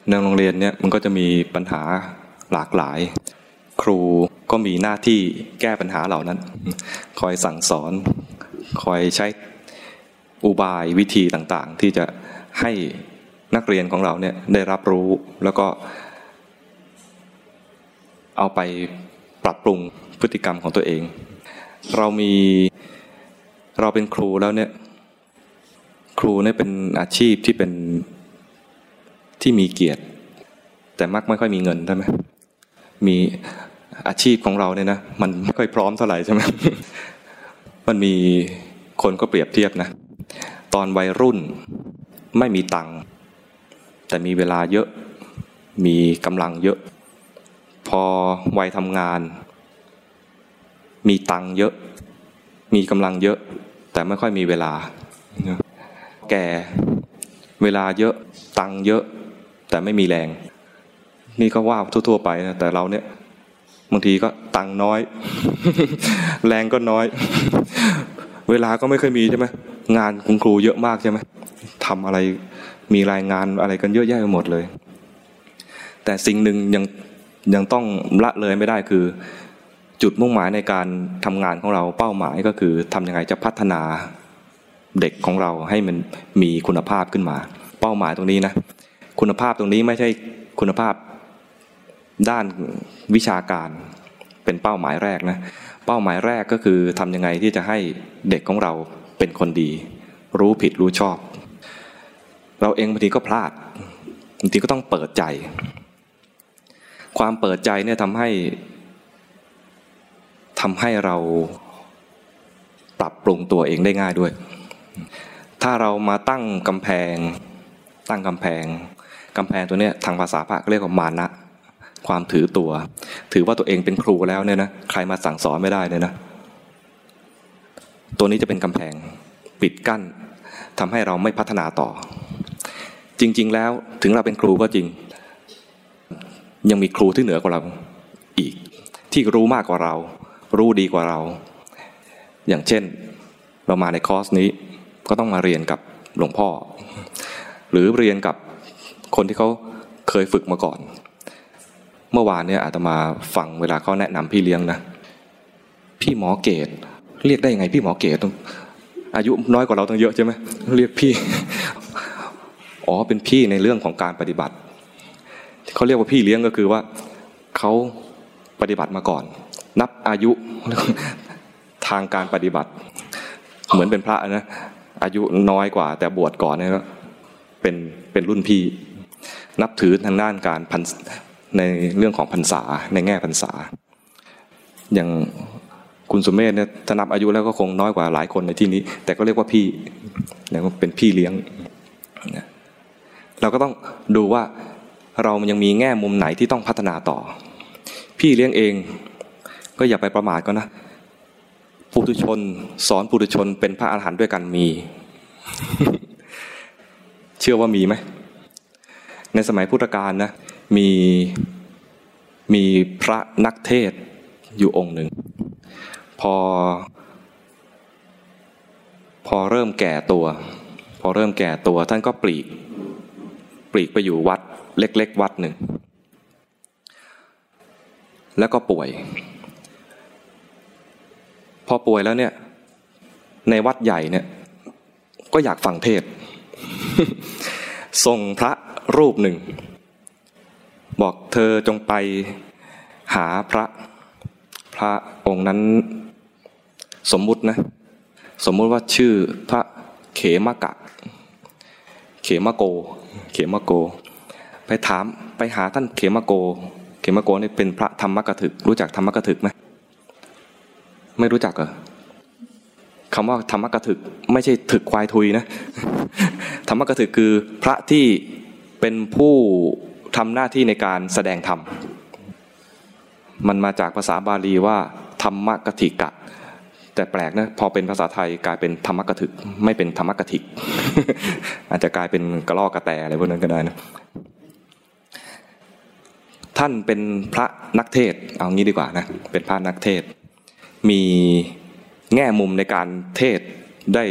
ในโรงเรียนเนี่ยมันก็จะมีปัญหาหลากหลาย ครูก็มีหน้าที่แก้ปัญหาเหล่านั้น คอยสั่งสอน คอยใช้อุบายวิธีต่างๆ ที่จะให้นักเรียนของเราเนี่ยได้รับรู้แล้วก็เอาไปปรับปรุงพฤติกรรมของตัวเอง เรามีเราเป็นครูแล้วเนี่ย ครูเนี่ยเป็นอาชีพที่เป็น ที่มีเกียรติ แต่มักไม่ค่อยมีเงินใช่ไหมมีอาชีพของเราเนี่ยนะมันไม่ค่อยพร้อมเท่าไหร่ใช่ไหมมันมีคนก็เปรียบเทียบนะ ตอนวัยรุ่นไม่มีตังค์แต่มีเวลาเยอะมีกำลังเยอะ พอวัยทำงาน มีตังค์เยอะ มีกำลังเยอะ แต่ไม่ค่อยมีเวลา แก่เวลาเยอะตังค์เยอะ แต่ไม่มีแรง นี่ก็ว่าทั่ว ๆ ไปนะแต่เราเนี่ยบางทีก็ตังค์น้อย แรงก็น้อย เวลาก็ไม่เคยมีใช่ไหมงานคุณครูเยอะมากใช่ไหมทำอะไรมีรายงานอะไรกันเยอะแยะไปหมดเลย แต่สิ่งหนึ่งยังยังต้องละเลยไม่ได้คือ จุดมุ่งหมายในการทำงานของเราเป้าหมายก็คือทำยังไงจะพัฒนาเด็กของเราให้มันมีคุณภาพขึ้นมา เป้าหมายตรงนี้นะ คุณภาพตรงนี้ไม่ใช่คุณภาพด้านวิชาการเป็นเป้าหมายแรกนะเป้าหมายแรกก็คือทำยังไงที่จะให้เด็กของเราเป็นคนดี รู้ผิดรู้ชอบ เราเองบางทีก็พลาดบางทีก็ต้องเปิดใจ ความเปิดใจเนี่ยทำให้ทำให้เราปรับปรุงตัวเองได้ง่ายด้วย ถ้าเรามาตั้งกำแพง ตั้งกำแพง กำแพงตัวเนี้ยทางภาษาพระเรียกว่ามานะความถือตัว ถือว่าตัวเองเป็นครูแล้วเนี่ยนะใครมาสั่งสอนไม่ได้เนี่ยนะตัวนี้จะเป็นกำแพงปิดกั้นทำให้เราไม่พัฒนาต่อ จริง ๆ แล้วถึงเราเป็นครูก็จริง ยังมีครูที่เหนือกว่าเราอีก ที่รู้มากกว่าเรา รู้ดีกว่าเรา อย่างเช่น เรามาในคอร์สนี้ก็ต้องมาเรียนกับหลวงพ่อ หรือเรียนกับ คนที่เขาเคยฝึกมาก่อน เมื่อวานเนี่ยอาตมาฟังเวลาเขาแนะนำพี่เลี้ยงนะพี่หมอเกตเรียกได้ยังไงพี่หมอเกตต้องอายุน้อยกว่าเราตั้งเยอะใช่ไหมเรียกพี่อ๋อเป็นพี่ในเรื่องของการปฏิบัติเขาเรียกว่าพี่เลี้ยงก็คือว่าเขาปฏิบัติมาก่อน นับอายุทางการปฏิบัติ เหมือนเป็นพระนะอายุน้อยกว่า แต่บวชก่อนเนี่ยเป็นเป็นรุ่นพี่ นับถือทางด้านการพันในเรื่องของพรรษาในแง่พรรษา อย่างคุณสุมเมธเนี่ยถ้านับอายุแล้วก็คงน้อยกว่าหลายคนในที่นี้ แต่ก็เรียกว่าพี่เนี่ยเป็นพี่เลี้ยงเราก็ต้องดูว่าเรายังมีแง่มุมไหนที่ต้องพัฒนาต่อ พี่เลี้ยงเอง ก็อย่าไปประมาทก็นะปุถุชน สอนปุถุชนเป็นพระอาหารหันต์ด้วยกันมี เชื่อว่ามีไหม ในสมัยพุทธกาลนะมีมีพระนักเทศอยู่องค์หนึ่ง พอ พอเริ่มแก่ตัว พอเริ่มแก่ตัวท่านก็ปลีก ปลีกไปอยู่วัดเล็กๆวัดหนึ่ง แล้วก็ป่วย พอป่วยแล้วเนี่ย ในวัดใหญ่เนี่ย ก็อยากฟังเทศส่งพระ รูปหนึ่ง บอกเธอจงไปหาพระพระองค์นั้นสมมุตินะ สมมุติว่าชื่อพระเขมกะ เขมโก เขมโก ไปถามไปหาท่านเขมโก เขมโกนี่เป็นพระธรรมกถึก รู้จักธรรมกถึกไหมไม่รู้จักเหรอคำว่าธรรมกถึก ไม่ใช่ถึกควายทุยนะ ธรรมกถึกคือพระที่ เป็นผู้ทำหน้าที่ในการแสดงธรรม มันมาจากภาษาบาลีว่า ธรรมกถิกะ แต่แปลกนะพอเป็นภาษาไทยกลายเป็นธรรมกถึก ไม่เป็นธรรมกถิก อาจจะกลายเป็นกระลอกกระแตอะไรพวกนั้นก็ได้นะท่านเป็นพระนักเทศเอางี้ดีกว่านะเป็นพระนักเทศ มีแง่มุมในการเทศได้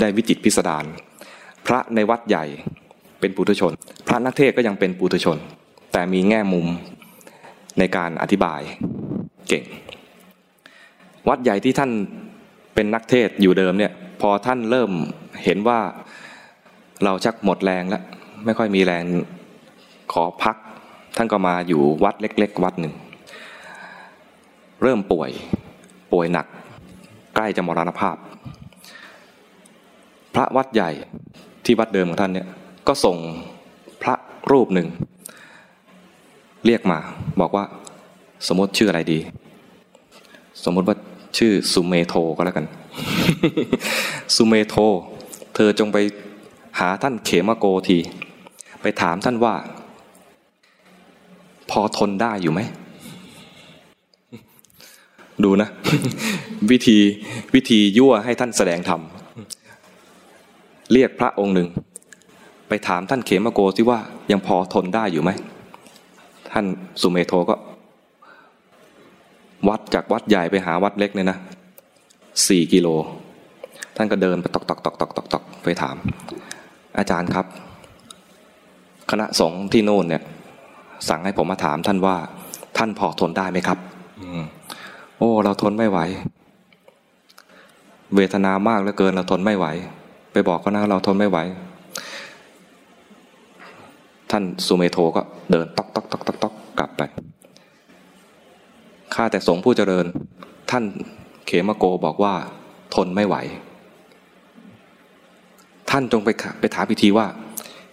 ได้วิจิตพิสดารพระในวัดใหญ่ เป็นปุถุชน พระนักเทศก็ยังเป็นปุถุชน แต่มีแง่มุมในการอธิบายเก่ง วัดใหญ่ที่ท่านเป็นนักเทศอยู่เดิมเนี่ย พอท่านเริ่มเห็นว่าเราชักหมดแรงแล้ว ไม่ค่อยมีแรงขอพัก ท่านก็มาอยู่วัดเล็ก ๆ วัดหนึ่ง เริ่มป่วยป่วยหนัก ใกล้จะมรณภาพ พระวัดใหญ่ที่วัดเดิมของท่านเนี่ย ก็ส่งพระรูปหนึ่ง เรียกมาบอกว่าสมมติชื่ออะไรดี สมมติว่าชื่อสุเมโทก็แล้วกันสุเมโท เธอจงไปหาท่านเขมโกที ไปถามท่านว่า พอทนได้อยู่ไหม ดูนะ วิธีวิธียั่วให้ท่านแสดงธรรม เรียกพระองค์หนึ่ง ถามท่านเขมโกสิว่ายังพอทนได้อยู่ไหม ท่านสุเมโทก็ วัดจากวัดใหญ่ไปหาวัดเล็กเนี่ยนะสี่กิโล ท่านก็เดินไปตอกตอกตอกตอกตอกตอกไปถาม อาจารย์ครับ คณะสงฆ์ที่โน่นเนี่ย สั่งให้ผมมาถามท่านว่า ท่านพอทนได้ไหมครับอืมโอ้ เราทนไม่ไหว เวทนามากเหลือเกินเราทนไม่ไหว ไปบอกเขานะเราทนไม่ไหว ท่านสุเมโทก็เดินตอกตอกตอกตอกตอกกลับไป ข้าแต่สงฆ์ผู้เจริญ ท่านเขมโกบอกว่า ทนไม่ไหว ท่านจงไปไปถามอีกทีว่า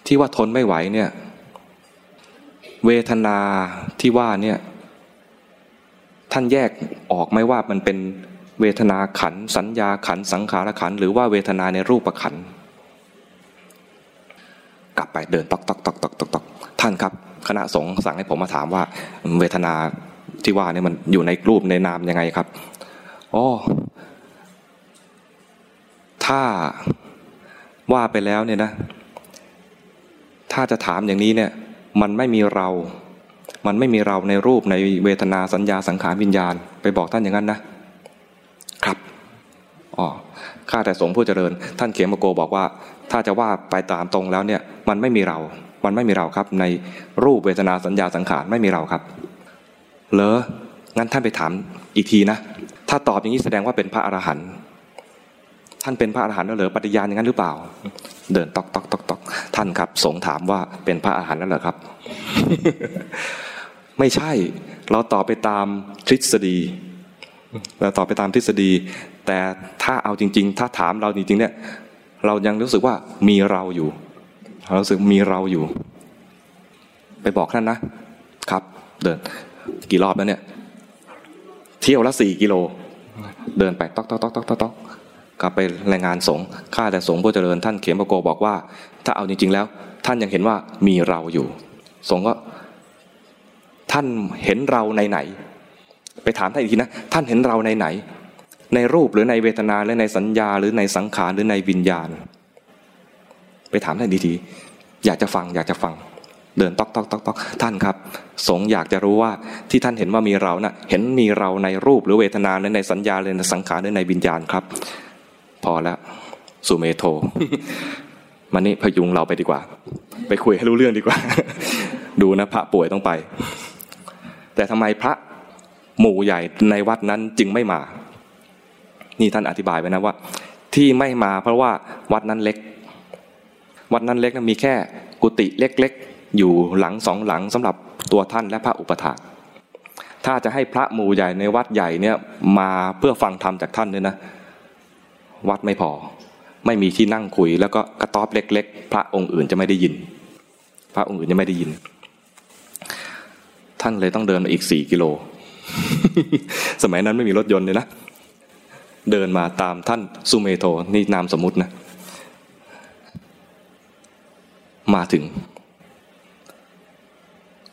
ที่ว่าทนไม่ไหวเนี่ย เวทนาที่ว่าเนี่ย ท่านแยกออกไหมว่ามันเป็นเวทนาขันธ์สัญญาขันธ์สังขารขันธ์หรือว่าเวทนาในรูปขันธ์ กลับไปเดินตอกตอกตอกตอกตอกตอกท่านครับคณะสงฆ์สั่งให้ผมมาถามว่าเวทนาที่ว่าเนี่ยมันอยู่ในรูปในนามยังไงครับอ๋อถ้าว่าไปแล้วเนี่ยนะ ถ้าจะถามอย่างนี้เนี่ย มันไม่มีเรา มันไม่มีเราในรูปในเวทนาสัญญาสังขารวิญญาณ ไปบอกท่านอย่างนั้นนะครับอ๋อข้าแต่สงฆ์ผู้เจริญ ท่านเขมโกบอกว่า ถ้าจะว่าไปตามตรงแล้วเนี่ยมันไม่มีเรา มันไม่มีเราครับ ในรูปเวทนาสัญญาสังขารไม่มีเราครับเหรองั้นท่านไปถามอีกทีนะ ถ้าตอบอย่างนี้แสดงว่าเป็นพระอรหันต์ท่านเป็นพระอรหันต์แล้วเหรอปฏิญาณอย่างนั้นหรือเปล่า เดินตอกตอกตอกตอกท่านครับ สงฆ์ถามว่าเป็นพระอรหันต์แล้วเหรอครับ ไม่ใช่เราตอบไปตามทฤษฎีเราตอบไปตามทฤษฎี แต่ถ้าเอาจริง ๆ ถ้าถามเราจริงๆเนี่ย เรายังรู้สึกว่ามีเราอยู่เรารู้สึกมีเราอยู่ ไปบอกท่านนะครับ เดิน กี่รอบแล้วเนี่ย เที่ยวละสี่กิโล เดินไปตอกตอกตอกตอกตอกกลับไปรายงานสงฆ์ข้าแต่สงฆ์ผู้เจริญท่านเขมโกบอกว่า ถ้าเอาจริง ๆ แล้ว ท่านยังเห็นว่ามีเราอยู่ สงฆ์ก็ ท่านเห็นเราในไหน ไปถามท่านอีกทีนะ ท่านเห็นเราในไหน ในรูปหรือในเวทนาหรือในสัญญา หรือในสังขารหรือในวิญญาณ ไปถามท่านดีๆ อยากจะฟังอยากจะฟัง เดินตอกตอกตอกตอกท่านครับ สงฆ์อยากจะรู้ว่าที่ท่านเห็นว่ามีเราน่ะเห็นมีเราในรูปหรือเวทนาหรือในสัญญาหรือในสังขารหรือในวิญญาณครับ พอแล้วสุเมโทมานี่พยุงเราไปดีกว่า ไปคุยให้รู้เรื่องดีกว่า ดูนะพระป่วยต้องไป แต่ทำไมพระหมู่ใหญ่ในวัดนั้นจึงไม่มา นี่ท่านอธิบายไว้นะว่า ที่ไม่มาเพราะว่าวัดนั้นเล็ก วัดนั้นเล็กนะมีแค่กุฏิเล็กๆ อยู่หลังสองหลังสำหรับตัวท่านและพระอุปถาถ้าจะให้พระหมู่ใหญ่ในวัดใหญ่เนี่ยมาเพื่อฟังธรรมจากท่านเนี่ยนะ วัดไม่พอ ไม่มีที่นั่งคุย แล้วก็กระต๊อบเล็ก ๆ พระองค์อื่นจะไม่ได้ยิน พระองค์อื่นยังไม่ได้ยิน ท่านเลยต้องเดินอีกสี่กิโล สมัยนั้นไม่มีรถยนต์เลยนะ เดินมาตามท่านสุเมโทนี่นามสมมุตินะ มาถึง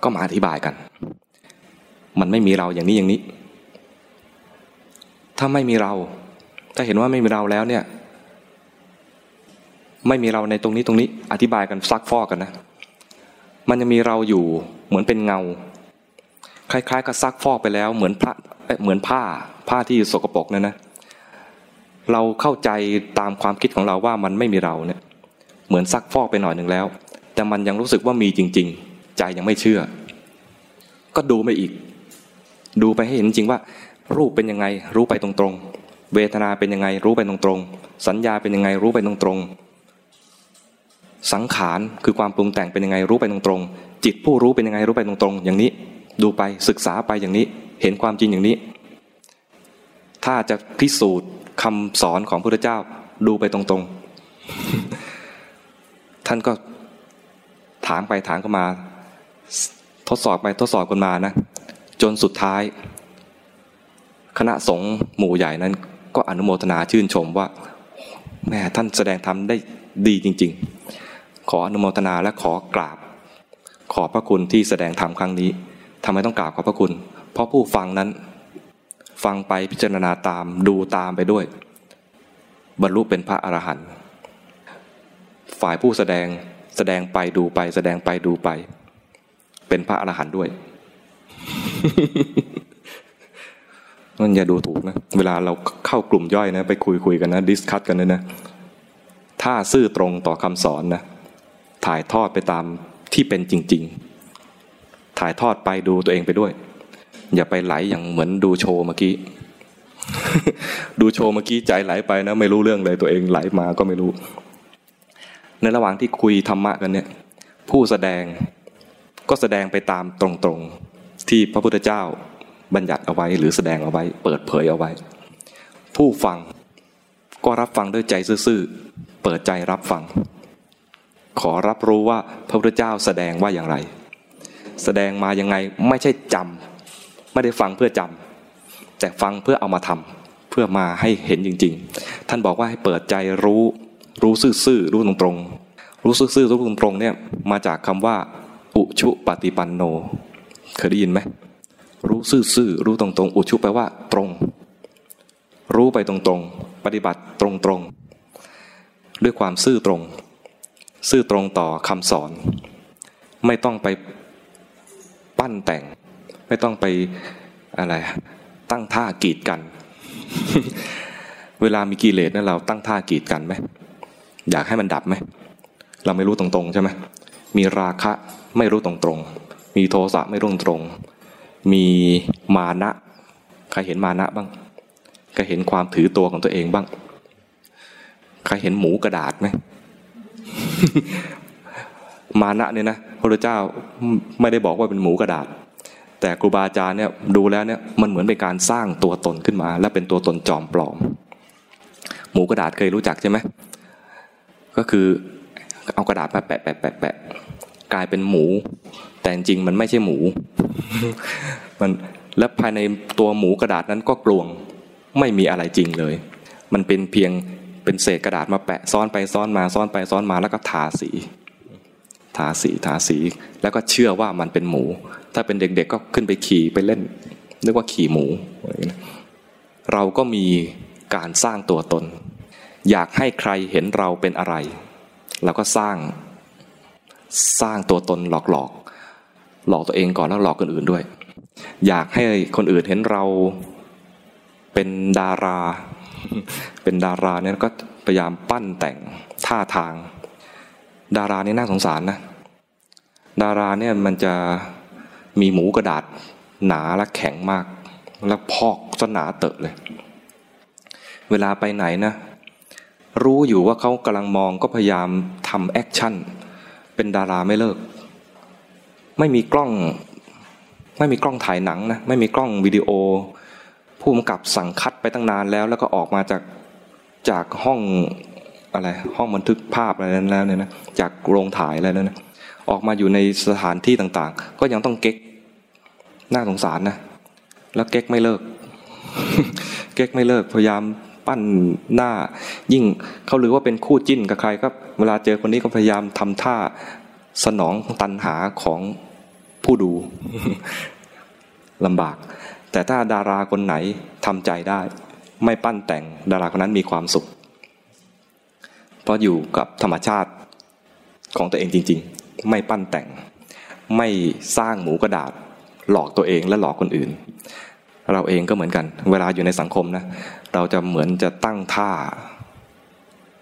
ก็มาอธิบายกัน มันไม่มีเราอย่างนี้อย่างนี้ ถ้าไม่มีเรา ถ้าเห็นว่าไม่มีเราแล้วเนี่ย ไม่มีเราในตรงนี้ตรงนี้ อธิบายกันซักฟอกกันนะ มันจะมีเราอยู่เหมือนเป็นเงา คล้ายๆกับซักฟอกไปแล้ว เหมือนพระเหมือนผ้าผ้าที่สกปรกนั่นนะ เราเข้าใจตามความคิดของเราว่ามันไม่มีเราเนี่ยเหมือนซักฟอกไปหน่อยหนึ่งแล้ว แต่มันยังรู้สึกว่ามีจริง ๆ ใจยังไม่เชื่อ ก็ดูไปอีก ดูไปให้เห็นจริงว่า รูปเป็นยังไงรู้ไปตรงๆ เวทนาเป็นยังไงรู้ไปตรงๆ สัญญาเป็นยังไงรู้ไปตรงๆ สังขารคือความปรุงแต่งเป็นยังไงรู้ไปตรงๆ จิตผู้รู้เป็นยังไงรู้ไปตรงๆ อย่างนี้ ดูไปศึกษาไปอย่างนี้ เห็นความจริงอย่างนี้ ถ้าจะพิสูจน์ คำสอนของพระพุทธเจ้าดูไปตรงๆ ท่านก็ถามไปถามก็มา ทดสอบไปทดสอบกันมานะ จนสุดท้าย คณะสงฆ์หมู่ใหญ่นั้น ก็อนุโมทนาชื่นชมว่าแม่ท่านแสดงธรรมได้ดีจริง ๆ ขออนุโมทนาและขอกราบ ขอพระคุณที่แสดงธรรมครั้งนี้ทำไมต้องกราบขอบพระคุณ เพราะผู้ฟังนั้น ฟังไปพิจารณาตามดูตามไปด้วย บรรลุเป็นพระอรหันต์ฝ่ายผู้แสดงแสดงไปดูไป แสดงไปดูไป เป็นพระอรหันต์ด้วยนั่นอย่าดูถูกนะ เวลาเราเข้ากลุ่มย่อยนะ ไปคุยคุยกันนะ discuss กันนะนะถ้าซื่อตรงต่อคำสอนนะ ถ่ายทอดไปตามที่เป็นจริง ๆ ถ่ายทอดไปดูตัวเองไปด้วย อย่าไปไหลอย่างเหมือนดูโชว์เมื่อกี้ ดูโชว์เมื่อกี้ใจไหลไปนะ ไม่รู้เรื่องเลยตัวเองไหลมาก็ไม่รู้ ในระหว่างที่คุยธรรมะกันเนี่ย ผู้แสดงก็แสดงไปตามตรงๆที่พระพุทธเจ้าบัญญัติเอาไว้ หรือแสดงเอาไว้ เปิดเผยเอาไว้ ผู้ฟังก็รับฟังด้วยใจซื่อๆเปิดใจรับฟัง ขอรับรู้ว่าพระพุทธเจ้าแสดงว่าอย่างไร แสดงมายังไงไม่ใช่จำ ไม่ได้ฟังเพื่อจำแต่ฟังเพื่อเอามาทำเพื่อมาให้เห็นจริง ๆ ท่านบอกว่าให้เปิดใจรู้รู้ซื่อๆรู้ตรงๆรู้ซื่อๆรู้ตรงๆเนี่ยมาจากคำว่า อุชุปฏิปันโน เคยได้ยินไหมรู้ซื่อๆรู้ตรงๆ อุชุแปลว่า ตรง รู้ไปตรงๆ ปฏิบัติตรงๆ ด้วยความซื่อตรง ซื่อตรงต่อคำสอน ไม่ต้องไปปั้นแต่ง ไม่ต้องไปอะไรตั้งท่ากีดกัน เวลามีกิเลสนะเราตั้งท่ากีดกันไหมอยากให้มันดับไหมเราไม่รู้ตรงๆใช่ไหมมีราคะไม่รู้ตรงๆมีโทสะไม่รู้ตรงมีมานะใครเห็นมานะบ้างใครเห็นความถือตัวของตัวเองบ้างใครเห็นหมูกระดาษไหมมานะเนี่ยนะพระเจ้าไม่ได้บอกว่าเป็นหมูกระดาษ แต่ครูบาอาจารย์เนี่ยดูแล้วเนี่ยมันเหมือนเป็นการสร้างตัวตนขึ้นมา และเป็นตัวตนจอมปลอม หมูกระดาษเคยรู้จักใช่ไหมก็คือเอากระดาษมาแปะแปะแปะแปะกลายเป็นหมู แต่จริงมันไม่ใช่หมู มันและภายในตัวหมูกระดาษนั้นก็กลวงไม่มีอะไรจริงเลย มันเป็นเพียงเป็นเศษกระดาษมาแปะซ้อนไปซ้อนมาซ้อนไปซ้อนมาแล้วก็ทาสี ทาสีทาสี แล้วก็เชื่อว่ามันเป็นหมู ถ้าเป็นเด็กๆก็ขึ้นไปขี่ไปเล่นนึกว่าขี่หมู เราก็มีการสร้างตัวตน อยากให้ใครเห็นเราเป็นอะไร เราก็สร้างสร้างตัวตนหลอกหลอกหลอกตัวเองก่อนแล้วหลอกคนอื่นด้วย อยากให้คนอื่นเห็นเราเป็นดารา เป็นดาราเนี่ยก็พยายามปั้นแต่งท่าทาง ดารานี่น่าสงสารนะ ดาราเนี่ยมันจะ มีหมูกระดาษหนาและแข็งมาก แล้วพอกจนหนาเตอะเลย เวลาไปไหนนะ รู้อยู่ว่าเขากำลังมองก็พยายามทำแอคชั่น เป็นดาราไม่เลิก ไม่มีกล้อง ไม่มีกล้องถ่ายหนังนะ ไม่มีกล้องวิดีโอ ผู้กำกับสั่งคัดไปตั้งนานแล้ว แล้วก็ออกมาจากจากห้องอะไรห้องบันทึกภาพอะไรนั้นแล้วเนี่ยนะจากโรงถ่ายอะไรนั้นนะออกมาอยู่ในสถานที่ต่างๆ ก็ยังต้องเก๊ก น่าสงสารนะ แล้วเก๊กไม่เลิก เก๊กไม่เลิก พยายามปั้นหน้า ยิ่งเขาหรือว่าเป็นคู่จิ้นกับใครก็เวลาเจอคนนี้ก็พยายามทำท่าสนองตันหาของผู้ดูลำบาก แต่ถ้าดาราคนไหนทำใจได้ ไม่ปั้นแต่งดาราคนนั้นมีความสุข เพราะอยู่กับธรรมชาติของตัวเองจริง ๆ ไม่ปั้นแต่ง ไม่สร้างหมูกระดาษ หลอกตัวเองและหลอกคนอื่น เราเองก็เหมือนกัน เวลาอยู่ในสังคมนะ เราจะเหมือนจะตั้งท่า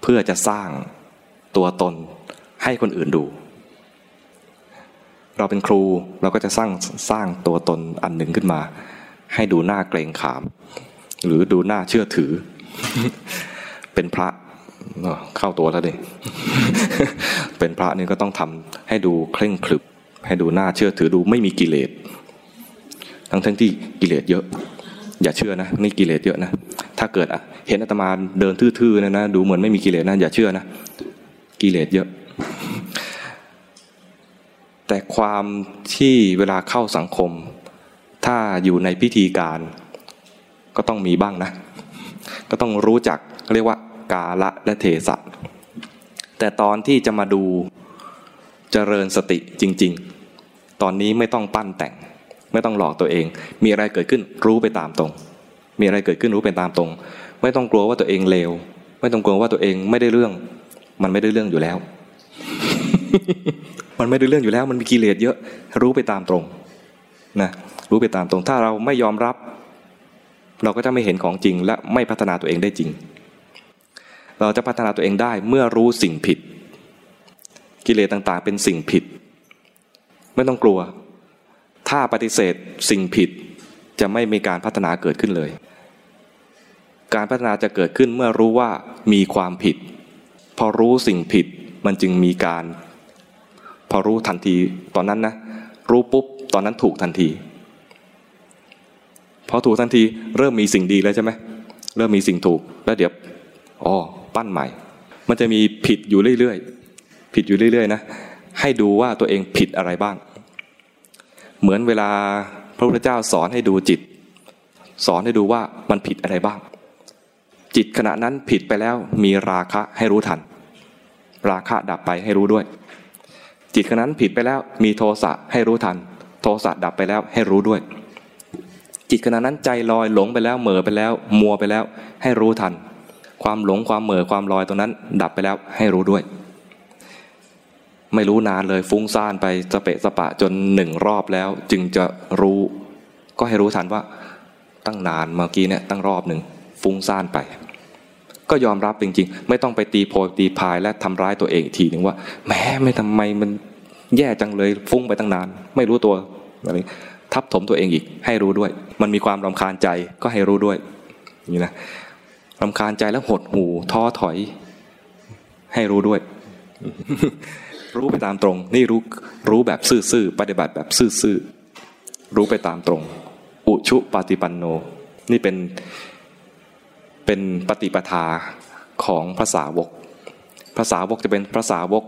เพื่อจะสร้างตัวตนให้คนอื่นดู เราเป็นครูเราก็จะสร้างสร้างตัวตนอันหนึ่งขึ้นมา ให้ดูหน้าเกรงขาม หรือดูหน้าเชื่อถือ เป็นพระเข้าตัวแล้วดิ เป็นพระนี่ก็ต้องทำให้ดูเคร่งครึบ ให้ดูหน้าเชื่อถือดูไม่มีกิเลส ทั้งทั้งที่กิเลสเยอะ อย่าเชื่อนะนี่กิเลสเยอะนะถ้าเกิดเห็นอาตมาเดินทื่อๆนะนะดูเหมือนไม่มีกิเลสนะอย่าเชื่อนะกิเลสเยอะ แต่ความที่เวลาเข้าสังคม ถ้าอยู่ในพิธีการก็ต้องมีบ้างนะ ก็ต้องรู้จักเรียกว่ากาละและเทศะแต่ตอนที่จะมาดูเจริญสติจริง ๆ ตอนนี้ไม่ต้องปั้นแต่ง ไม่ต้องหลอกตัวเอง มีอะไรเกิดขึ้นรู้ไปตามตรง มีอะไรเกิดขึ้นรู้ไปตามตรง ไม่ต้องกลัวว่าตัวเองเลวไม่ต้องกลัวว่าตัวเองไม่ได้เรื่อง มันไม่ได้เรื่องอยู่แล้ว มันไม่ได้เรื่องอยู่แล้ว มันมีกิเลสเยอะ รู้ไปตามตรงนะรู้ไปตามตรง ถ้าเราไม่ยอมรับ เราก็จะไม่เห็นของจริง และไม่พัฒนาตัวเองได้จริง เราจะพัฒนาตัวเองได้เมื่อรู้สิ่งผิด กิเลสต่างๆ เป็นสิ่งผิด ไม่ต้องกลัว ถ้าปฏิเสธสิ่งผิดจะไม่มีการพัฒนาเกิดขึ้นเลย การพัฒนาจะเกิดขึ้นเมื่อรู้ว่ามีความผิด พอรู้สิ่งผิดมันจึงมีการ พอรู้ทันทีตอนนั้นนะรู้ปุ๊บตอนนั้นถูกทันทีพอถูกทันทีเริ่มมีสิ่งดีแล้วใช่ไหมเริ่มมีสิ่งถูกแล้วเดี๋ยวอ๋อปั้นใหม่ มันจะมีผิดอยู่เรื่อยๆ ผิดอยู่เรื่อยๆนะให้ดูว่าตัวเองผิดอะไรบ้าง เหมือนเวลาพระพุทธเจ้าสอนให้ดูจิต สอนให้ดูว่ามันผิดอะไรบ้าง จิตขณะนั้นผิดไปแล้วมีราคะให้รู้ทัน ราคะดับไปให้รู้ด้วย จิตขณะนั้นผิดไปแล้วมีโทสะให้รู้ทัน โทสะดับไปแล้วให้รู้ด้วย จิตขณะนั้นใจลอยหลงไปแล้วเหม่อไปแล้ว มัวไปแล้วให้รู้ทัน ความหลงความเหม่อความลอยตรงนั้น ดับไปแล้วให้รู้ด้วย ไม่รู้นานเลยฟุ้งซ่านไปสเปะสปะจนหนึ่งรอบแล้ว จึงจะรู้ ก็ให้รู้ทันว่า ตั้งนานเมื่อกี้เนี่ยตั้งรอบหนึ่งฟุ้งซ่านไป ก็ยอมรับจริงๆ ไม่ต้องไปตีโพยตีพายและทำร้ายตัวเองทีหนึ่งว่าแม้ไม่ทำไมมันแย่จังเลยฟุ้งไปตั้งนาน ไม่รู้ตัวอะไรทับถมตัวเองอีกให้รู้ด้วย มันมีความรำคาญใจก็ให้รู้ด้วยนี่นะรำคาญใจแล้วหดหูท้อถอย ให้รู้ด้วย รู้ไปตามตรง นี่รู้รู้แบบซื่อๆปฏิบัติแบบซื่อๆรู้ไปตามตรง อุชุปฏิปันโน นี่เป็นเป็นปฏิปทาของภาษาวกภาษาวกจะเป็นภาษาวก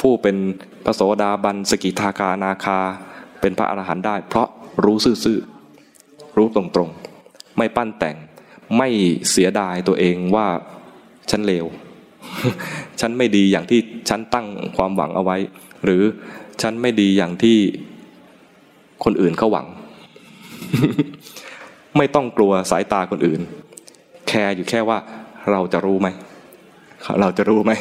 ผู้เป็นพระโสดาบันสกิทาคานาคา เป็นพระอรหันต์ได้ เพราะรู้ซื่อๆรู้ตรงๆ ไม่ปั้นแต่งไม่เสียดายตัวเองว่าฉันเลว ฉันไม่ดีอย่างที่ฉันตั้งความหวังเอาไว้ หรือฉันไม่ดีอย่างที่คนอื่นเขาหวัง ไม่ต้องกลัวสายตาคนอื่น แคร์อยู่แค่ว่าเราจะรู้ไหม เราจะรู้ไหม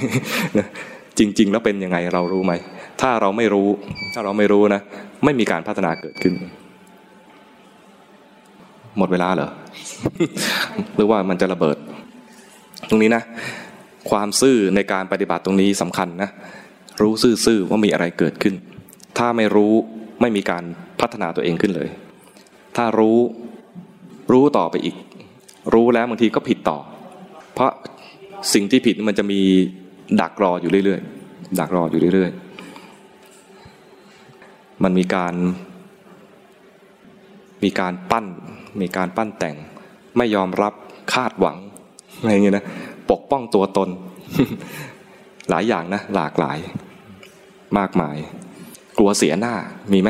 จริง ๆ แล้วเป็นยังไงเรารู้ไหม ถ้าเราไม่รู้ ถ้าเราไม่รู้นะ ไม่มีการพัฒนาเกิดขึ้น หมดเวลาเหรอ หรือว่ามันจะระเบิด ตรงนี้นะ ความซื่อในการปฏิบัติตรงนี้สำคัญนะรู้ซื่อๆว่ามีอะไรเกิดขึ้น ถ้าไม่รู้ไม่มีการพัฒนาตัวเองขึ้นเลย ถ้ารู้รู้ต่อไปอีก รู้แล้วบางทีก็ผิดต่อ เพราะสิ่งที่ผิดมันจะมีดักรออยู่เรื่อยๆดักรออยู่เรื่อยๆ มันมีการมีการปั้นมีการปั้นแต่งไม่ยอมรับคาดหวังอะไรอย่างเงี้ยนะ ปกป้องตัวตน หลายอย่างนะหลากหลาย มากมาย กลัวเสียหน้ามีไหม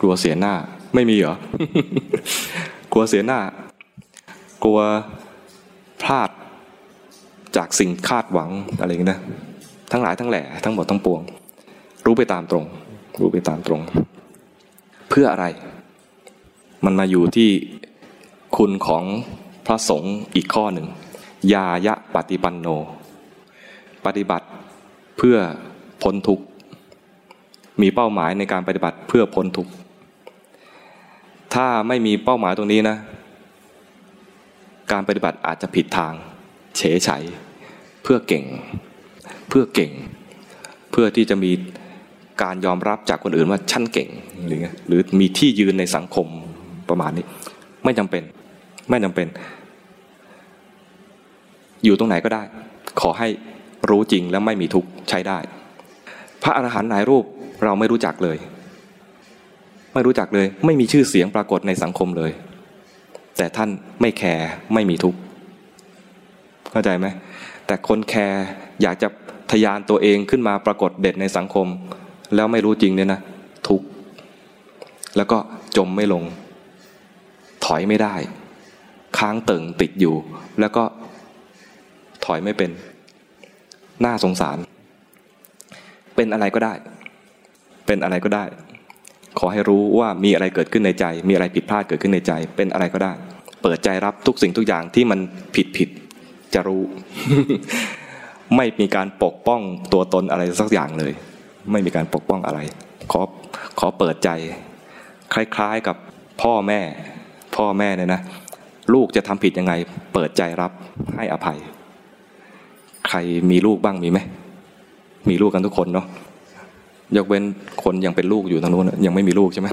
กลัวเสียหน้า ไม่มีเหรอกลัวเสียหน้า กลัวพลาดจากสิ่งคาดหวังอะไรอย่างนี้นะทั้งหลายทั้งแหล่ทั้งหมดทั้งปวง รู้ไปตามตรง รู้ไปตามตรง เพื่ออะไร มันมาอยู่ที่คุณของพระสงฆ์อีกข้อหนึ่ง ยายะปฏิปันโน ปฏิบัติเพื่อพ้นทุกข์ มีเป้าหมายในการปฏิบัติเพื่อพ้นทุกข์ ถ้าไม่มีเป้าหมายตรงนี้นะ การปฏิบัติอาจจะผิดทาง เฉยไฉเพื่อเก่ง เพื่อเก่ง เพื่อที่จะมีการยอมรับจากคนอื่นว่าฉันเก่งหรือหรือมีที่ยืนในสังคมประมาณนี้ ไม่จำเป็นไม่จำเป็น อยู่ตรงไหนก็ได้ ขอให้รู้จริงและไม่มีทุกข์ใช้ได้ พระอรหันต์หลายรูปเราไม่รู้จักเลย ไม่รู้จักเลย ไม่มีชื่อเสียงปรากฏในสังคมเลย แต่ท่านไม่แคร์ไม่มีทุกข์เข้าใจไหมแต่คนแคร์อยากจะทยานตัวเองขึ้นมาปรากฏเด่นในสังคม แล้วไม่รู้จริงเนี่ยนะทุกข์แล้วก็จมไม่ลง ถอยไม่ได้ ค้างเตึงติดอยู่ แล้วก็ ถอยไม่เป็น น่าสงสาร เป็นอะไรก็ได้ เป็นอะไรก็ได้ ขอให้รู้ว่ามีอะไรเกิดขึ้นในใจ มีอะไรผิดพลาดเกิดขึ้นในใจ เป็นอะไรก็ได้ เปิดใจรับทุกสิ่งทุกอย่างที่มันผิดผิดจะรู้ ไม่มีการปกป้องตัวตนอะไรสักอย่างเลย ไม่มีการปกป้องอะไร ขอขอเปิดใจ คล้ายๆกับพ่อแม่ พ่อแม่เนี่ยนะลูกจะทำผิดยังไง เปิดใจรับให้อภัย ใครมีลูกบ้างมีไหม มีลูกกันทุกคนเนาะยกเว้นคนยังเป็นลูกอยู่ทางนู้นยังไม่มีลูกใช่ไหม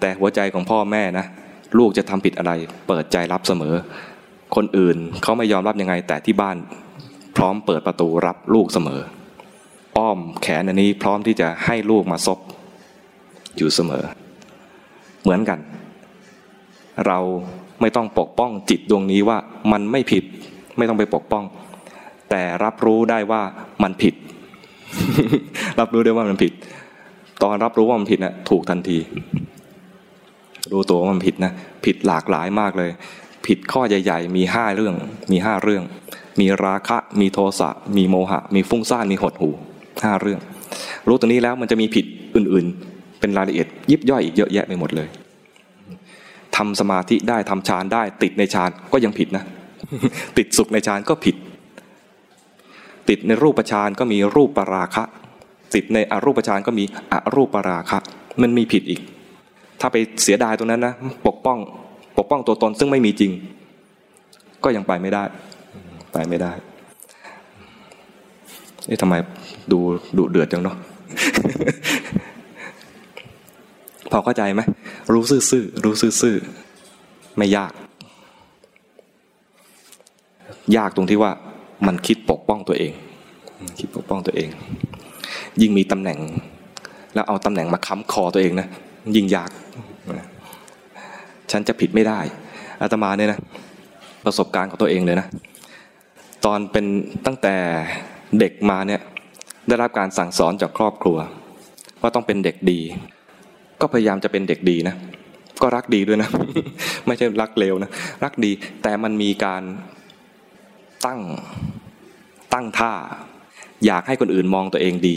แต่หัวใจของพ่อแม่นะลูกจะทำผิดอะไร เปิดใจรับเสมอ คนอื่นเขาไม่ยอมรับยังไง แต่ที่บ้านพร้อมเปิดประตูรับลูกเสมอ อ้อมแขนอันนี้พร้อมที่จะให้ลูกมาซบอยู่เสมอ เหมือนกัน เราไม่ต้องปกป้องจิตดวงนี้ว่ามันไม่ผิด ไม่ต้องไปปกป้อง แต่รับรู้ได้ว่ามันผิด รับรู้ได้ว่ามันผิด ตอนรับรู้ว่ามันผิดนะถูกทันที รู้ตัวว่ามันผิดนะผิดหลากหลายมากเลย ผิดข้อใหญ่ ๆ มีห้าเรื่อง มีห้าเรื่อง มีราคะ มีโทสะ มีโมหะ มีฟุ้งซ่านมีหดหูห้าเรื่อง รู้ตัวนี้แล้วมันจะมีผิดอื่นๆ เป็นรายละเอียด ยิบย่อยอีกเยอะแยะไปหมดเลยทำสมาธิได้ทำฌานได้ ติดในฌานก็ยังผิดนะ ติดสุขในฌานก็ผิด ติดในรูปฌานก็มีรูปปราคะ ติดในอรูปฌานก็มีอรูปปราคะ มันมีผิดอีก ถ้าไปเสียดายตรงนั้นนะปกป้องปกป้องตัวตนซึ่งไม่มีจริง ก็ยังไปไม่ได้ ไปไม่ได้เอ๊ะทำไมดูดุเดือดจังเนาะพอเข้าใจไหมรู้ซื่อๆรู้ซื่อๆไม่ยาก ยากตรงที่ว่า มันคิดปกป้องตัวเอง คิดปกป้องตัวเอง ยิ่งมีตำแหน่ง แล้วเอาตำแหน่งมาค้ำคอตัวเองนะยิ่งยากฉันจะผิดไม่ได้อาตมาเนี่ยนะประสบการณ์ของตัวเองเลยนะตอนเป็นตั้งแต่เด็กมาเนี่ยได้รับการสั่งสอนจากครอบครัว ว่าต้องเป็นเด็กดี ก็พยายามจะเป็นเด็กดีนะก็รักดีด้วยนะ ไม่ใช่รักเลวนะ รักดีแต่มันมีการ ตั้งตั้งท่า อยากให้คนอื่นมองตัวเองดี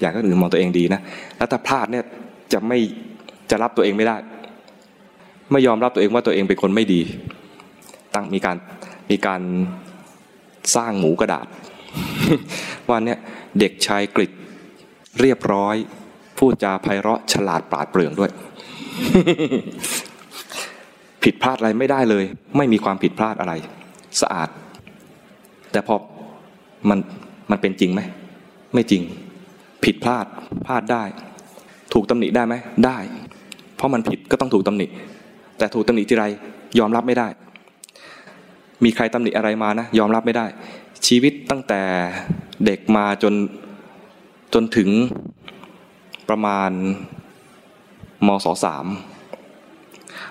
อยากให้คนอื่นมองตัวเองดีนะแล้วถ้าพลาดเนี่ยจะไม่จะรับตัวเองไม่ได้ ไม่ยอมรับตัวเองว่าตัวเองเป็นคนไม่ดี ตั้งมีการมีการสร้างหมูกระดาษว่าเนี่ยเด็กชายกริดเรียบร้อยพูดจาไพเราะฉลาดปราดเปรื่องด้วย ผิดพลาดอะไรไม่ได้เลย ไม่มีความผิดพลาดอะไร สะอาด แต่พอมันมันเป็นจริงไหมไม่จริง ผิดพลาดพลาดได้ ถูกตำหนิได้ไหมได้ เพราะมันผิดก็ต้องถูกตำหนิ แต่ถูกตำหนิทีไรยอมรับไม่ได้ มีใครตำหนิอะไรมานะ ยอมรับไม่ได้ ชีวิตตั้งแต่เด็กมาจนจนถึงประมาณมศสาม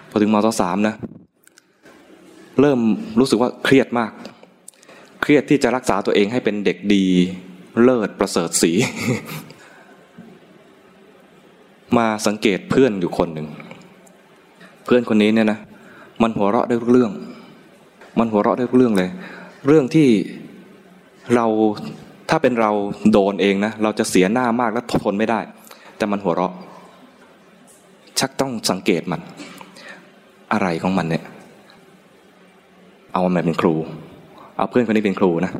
พอถึงมศสามนะ เริ่มรู้สึกว่าเครียดมาก เครียดที่จะรักษาตัวเองให้เป็นเด็กดี เลิศประเสริฐสีมาสังเกตเพื่อนอยู่คนหนึ่ง เพื่อนคนนี้เนี่ยนะ มันหัวเราะได้ทุกเรื่อง มันหัวเราะได้ทุกเรื่องเลย เรื่องที่เราถ้าเป็นเราโดนเองนะเราจะเสียหน้ามากและทนไม่ได้ แต่มันหัวเราะ ชักต้องสังเกตมัน อะไรของมันเนี่ย เอามันเป็นครู เอาเพื่อนคนนี้เป็นครูนะ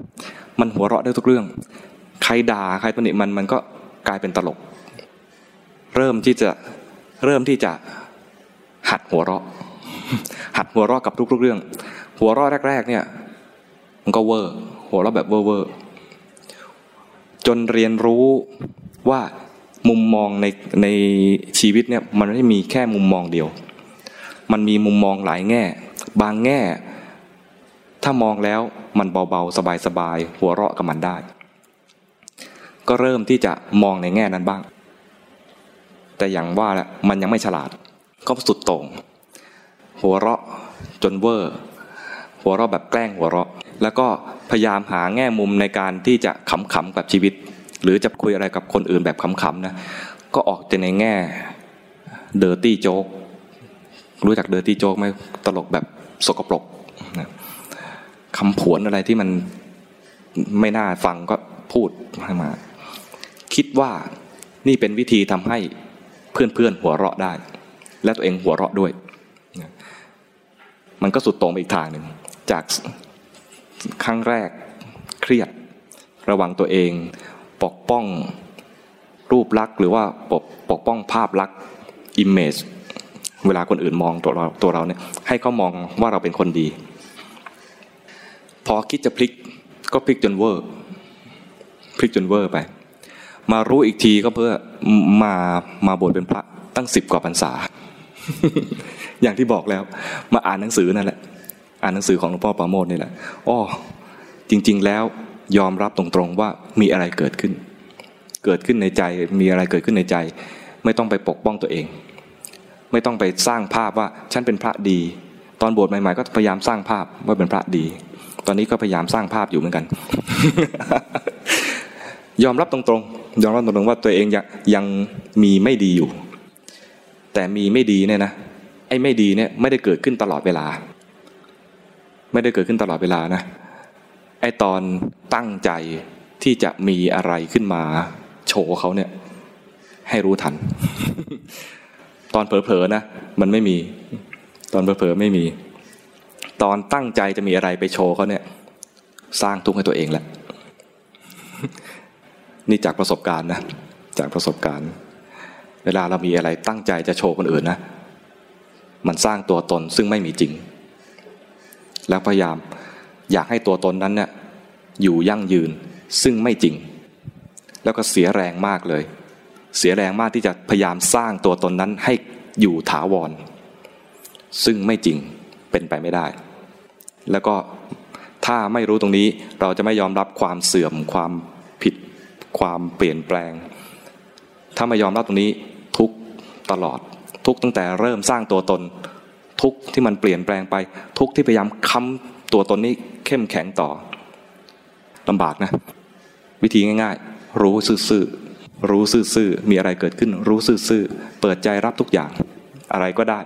มันหัวเราะได้ทุกเรื่อง ใครด่าใครตำหนิมันมันก็กลายเป็นตลก เริ่มที่จะเริ่มที่จะหัดหัวเราะ หัดหัวเราะกับทุกๆเรื่อง หัวเราะแรก ๆ เนี่ย มันก็เวอร์ หัวเราะแบบเวอร์เวอร์จนเรียนรู้ว่ามุมมองในในชีวิตเนี่ยมันไม่มีแค่มุมมองเดียว มันมีมุมมองหลายแง่ บางแง่ ถ้ามองแล้วมันเบาๆ สบายๆ หัวเราะกับมันได้ ก็เริ่มที่จะมองในแง่นั้นบ้าง แต่อย่างว่าแหละมันยังไม่ฉลาด ก็สุดโต่ง หัวเราะจนเวอร์ หัวเราะแบบแกล้งหัวเราะ แล้วก็พยายามหาแง่มุมในการที่จะขำๆกับชีวิต หรือจะคุยอะไรกับคนอื่นแบบขำๆนะ ก็ออกแต่ในแง่เดอร์ตี้โจ๊กรู้จักเดอร์ตี้โจ๊กไหมตลกแบบสกปรก คำผวนอะไรที่มันไม่น่าฟังก็พูดมา คิดว่านี่เป็นวิธีทำให้เพื่อนๆหัวเราะได้ และตัวเองหัวเราะด้วย มันก็สุดโต่งไปอีกทางหนึ่ง จากครั้งแรกเครียดระวังตัวเอง ปกป้องรูปลักษณ์หรือว่าปกปกป้องภาพลักษณ์ image เวลาคนอื่นมองตัวเราตัวเราเนี่ยให้เขามองว่าเราเป็นคนดี อคิดจะพลิกก็พลิกจนเวอร์พลิกจนเวอร์ไป มารู้อีกทีก็เพื่อมามาบวชเป็นพระตั้งสิบกว่าพรรษา อย่างที่บอกแล้ว มาอ่านหนังสือนั่นแหละ อ่านหนังสือของหลวงพ่อปราโมทนี่แหละอ้อจริง ๆ แล้วยอมรับตรงๆว่ามีอะไรเกิดขึ้น เกิดขึ้นในใจมีอะไรเกิดขึ้นในใจ ไม่ต้องไปปกป้องตัวเอง ไม่ต้องไปสร้างภาพว่าฉันเป็นพระดี ตอนบวชใหม่ๆ ก็พยายามสร้างภาพว่าเป็นพระดี ตอนนี้ก็พยายามสร้างภาพอยู่เหมือนกัน ยอมรับตรงๆ ยอมรับตรงๆว่าตัวเองยังยังมีไม่ดีอยู่ แต่มีไม่ดีเนี่ยนะไอ้ไม่ดีเนี่ยไม่ได้เกิดขึ้นตลอดเวลา ไม่ได้เกิดขึ้นตลอดเวลานะไอ้ตอนตั้งใจที่จะมีอะไรขึ้นมา โชว์เขาเนี่ย ให้รู้ทัน ตอนเผลอๆนะมันไม่มี ตอนเผลอๆไม่มี ตอนตั้งใจจะมีอะไรไปโชว์เขาเนี่ย สร้างทุกข์ให้ตัวเองแหละ นี่จากประสบการณ์นะ จากประสบการณ์ เวลาเรามีอะไรตั้งใจจะโชว์คนอื่นนะ มันสร้างตัวตนซึ่งไม่มีจริง แล้วพยายามอยากให้ตัวตนนั้นเนี่ยอยู่ยั่งยืนซึ่งไม่จริง แล้วก็เสียแรงมากเลย เสียแรงมากที่จะพยายามสร้างตัวตนนั้นให้อยู่ถาวร ซึ่งไม่จริงเป็นไปไม่ได้ แล้วก็ถ้าไม่รู้ตรงนี้เราจะไม่ยอมรับความเสื่อมความผิดความเปลี่ยนแปลง ถ้าไม่ยอมรับตรงนี้ทุกตลอดทุกตั้งแต่เริ่มสร้างตัวตน ทุกที่มันเปลี่ยนแปลงไป ทุกที่พยายามค้ำตัวตนนี้เข้มแข็งต่อลำบากนะ วิธีง่าย ๆ รู้ซื่อๆรู้ซื่อๆมีอะไรเกิดขึ้น รู้ซื่อๆเปิดใจรับทุกอย่าง อะไรก็ได้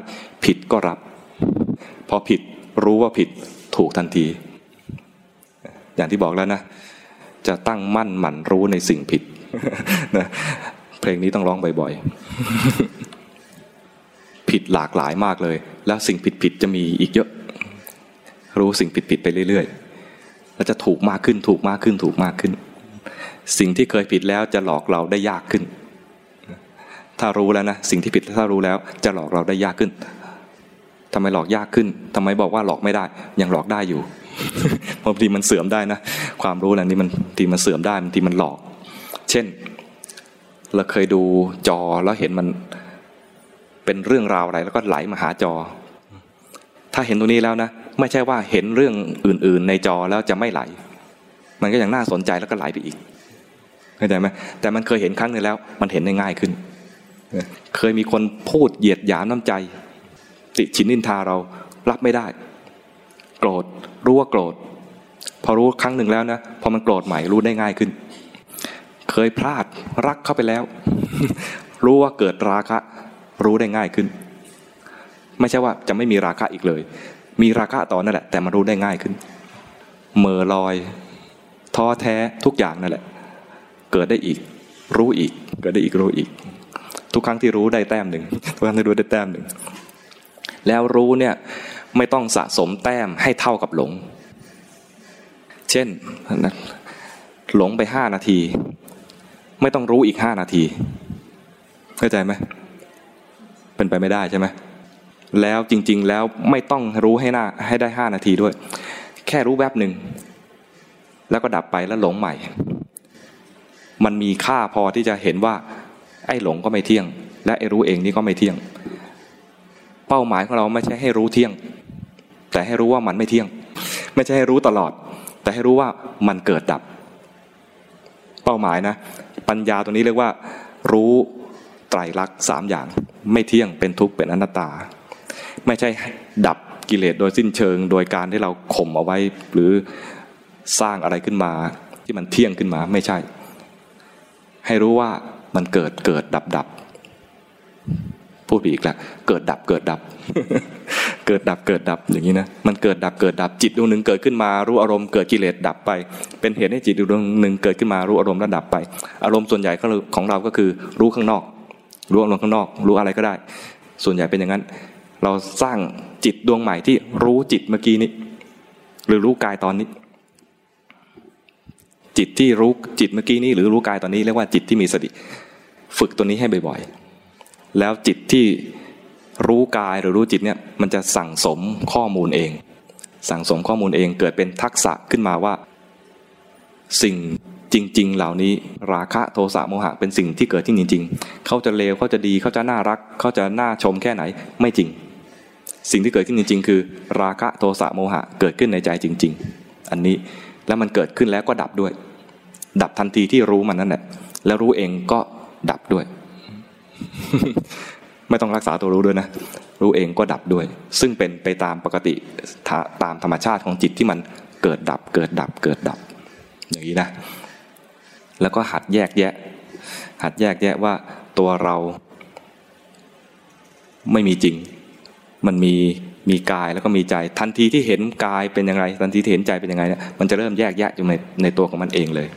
ผิดก็รับ พอผิดรู้ว่าผิด ถูกทันที อย่างที่บอกแล้วนะ จะตั้งมั่นหมั่นรู้ในสิ่งผิดนะเพลงนี้ต้องร้องบ่อยๆ ผิดหลากหลายมากเลย แล้วสิ่งผิดๆจะมีอีกเยอะ รู้สิ่งผิดๆไปเรื่อยๆ แล้วจะถูกมากขึ้นถูกมากขึ้นถูกมากขึ้น สิ่งที่เคยผิดแล้วจะหลอกเราได้ยากขึ้น ถ้ารู้แล้วนะ สิ่งที่ผิดถ้ารู้แล้ว จะหลอกเราได้ยากขึ้น ทำไมหลอกยากขึ้นทำไมบอกว่าหลอกไม่ได้ ยังหลอกได้อยู่บางทีมันเสื่อมได้นะ ความรู้อะไรนี้มันทีมันเสื่อมได้บางทีมันหลอก เช่น เราเคยดูจอแล้วเห็นมันเป็นเรื่องราวอะไร แล้วก็ไหลมาหาจอ ถ้าเห็นตรงนี้แล้วนะ ไม่ใช่ว่าเห็นเรื่องอื่น ๆ ในจอแล้วจะไม่ไหล มันก็ยังน่าสนใจแล้วก็ไหลไปอีกเข้าใจไหมแต่มันเคยเห็นครั้งนึงแล้ว มันเห็นได้ง่ายขึ้น เคยมีคนพูดเหยียดหยามน้ำใจ ติชินนินทาเรารับไม่ได้ โกรธรู้ว่าโกรธ พอรู้ครั้งหนึ่งแล้วนะพอมันโกรธใหม่รู้ได้ง่ายขึ้น เคยพลาดรักเข้าไปแล้ว รู้ว่าเกิดราคะ รู้ได้ง่ายขึ้น ไม่ใช่ว่าจะไม่มีราคะอีกเลย มีราคะต่อนั่นแหละ แต่มารู้ได้ง่ายขึ้นเมื่อลอยท้อแท้ทุกอย่างนั่นแหละ เกิดได้อีก รู้อีก เกิดได้อีกรู้อีก ทุกครั้งที่รู้ได้แต้มหนึ่งทุกครั้งที่รู้ได้แต้มหนึ่ง แล้วรู้เนี่ยไม่ต้องสะสมแต้มให้เท่ากับหลง เช่น หลงไปห้านาที ไม่ต้องรู้อีกห้านาที เข้าใจไหมเป็นไปไม่ได้ใช่ไหมแล้วจริง ๆ แล้วไม่ต้องรู้ให้หน้าให้ได้ห้านาทีด้วย แค่รู้แวบหนึ่งแล้วก็ดับไปแล้วหลงใหม่ มันมีค่าพอที่จะเห็นว่า ไอ้หลงก็ไม่เที่ยง และไอ้รู้เองนี่ก็ไม่เที่ยง เป้าหมายของเราไม่ใช่ให้รู้เที่ยง แต่ให้รู้ว่ามันไม่เที่ยง ไม่ใช่ให้รู้ตลอด แต่ให้รู้ว่ามันเกิดดับ เป้าหมายนะ ปัญญาตรงนี้เรียกว่า รู้ไตรลักษณ์สามอย่าง ไม่เที่ยงเป็นทุกข์เป็นอนัตตา ไม่ใช่ดับกิเลสโดยสิ้นเชิง โดยการที่เราข่มเอาไว้ หรือสร้างอะไรขึ้นมา ที่มันเที่ยงขึ้นมาไม่ใช่ ให้รู้ว่ามันเกิดเกิดดับดับ พูดอีกแล้วเกิดดับเกิดดับ เกิดดับเกิดดับอย่างนี้นะมันเกิดดับเกิดดับจิตดวงหนึ่งเกิดขึ้นมารู้อารมณ์เกิดกิเลสดับไป เป็นเหตุให้จิตดวงหนึ่งเกิดขึ้นมารู้อารมณ์แล้วดับไป อารมณ์ส่วนใหญ่ของเราก็คือรู้ข้างนอก รู้อารมณ์ข้างนอก รู้อะไรก็ได้ ส่วนใหญ่เป็นอย่างนั้น เราสร้างจิตดวงใหม่ที่รู้จิตเมื่อกี้นี้ หรือรู้กายตอนนี้จิตที่รู้จิตเมื่อกี้นี้หรือรู้กายตอนนี้เรียกว่าจิตที่มีสติ ฝึกตัวนี้ให้บ่อยๆ แล้วจิตที่รู้กายหรือรู้จิตเนี่ยมันจะสั่งสมข้อมูลเอง สั่งสมข้อมูลเองเกิดเป็นทักษะขึ้นมาว่า สิ่งจริง ๆ เหล่านี้ราคะโทสะโมหะเป็นสิ่งที่เกิดที่จริงๆเขาจะเลวเขาจะดีเขาจะน่ารักเขาจะน่าชมแค่ไหนไม่จริง สิ่งที่เกิดขึ้นจริง ๆ คือ ราคะโทสะโมหะเกิดขึ้นในใจจริง ๆ อันนี้แล้วมันเกิดขึ้นแล้วก็ดับด้วย ดับทันทีที่รู้มันนั่นแหละแล้วรู้เองก็ดับด้วย ไม่ต้องรักษาตัวรู้ด้วยนะ รู้เองก็ดับด้วย ซึ่งเป็นไปตามปกติตามธรรมชาติของจิตที่มันเกิดดับ เกิดดับ เกิดดับ อย่างนี้นะ แล้วก็หัดแยกแยะ หัดแยกแยะว่าตัวเราไม่มีจริง มันมีมีกายแล้วก็มีใจ ทันทีที่เห็นกายเป็นยังไง ทันทีที่เห็นใจเป็นยังไงเนี่ยมันจะเริ่มแยกแยะอยู่ในในตัวของมันเองเลย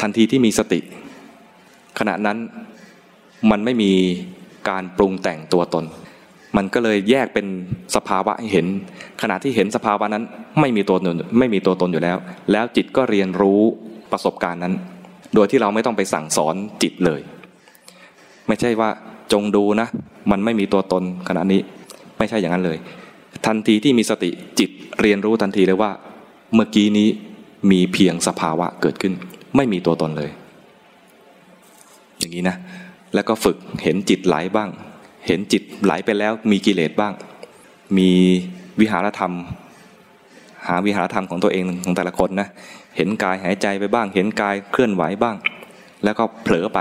ทันทีที่มีสติ ขณะนั้น มันไม่มีการปรุงแต่งตัวตน มันก็เลยแยกเป็นสภาวะให้เห็น ขณะที่เห็นสภาวะนั้นไม่มีตัวตนไม่มีตัวตนอยู่แล้ว แล้วจิตก็เรียนรู้ประสบการณ์นั้น โดยที่เราไม่ต้องไปสั่งสอนจิตเลย ไม่ใช่ว่าจงดูนะ มันไม่มีตัวตนขณะนี้ไม่ใช่อย่างนั้นเลย ทันทีที่มีสติจิตเรียนรู้ทันทีเลยว่า เมื่อกี้นี้มีเพียงสภาวะเกิดขึ้น ไม่มีตัวตนเลย อย่างนี้นะ แล้วก็ฝึกเห็นจิตไหลบ้าง เห็นจิตไหลไปแล้วมีกิเลสบ้าง มีวิหารธรรม หาวิหารธรรมของตัวเองของแต่ละคนนะเห็นกายหายใจไปบ้าง เห็นกายเคลื่อนไหวบ้าง แล้วก็เผลอไป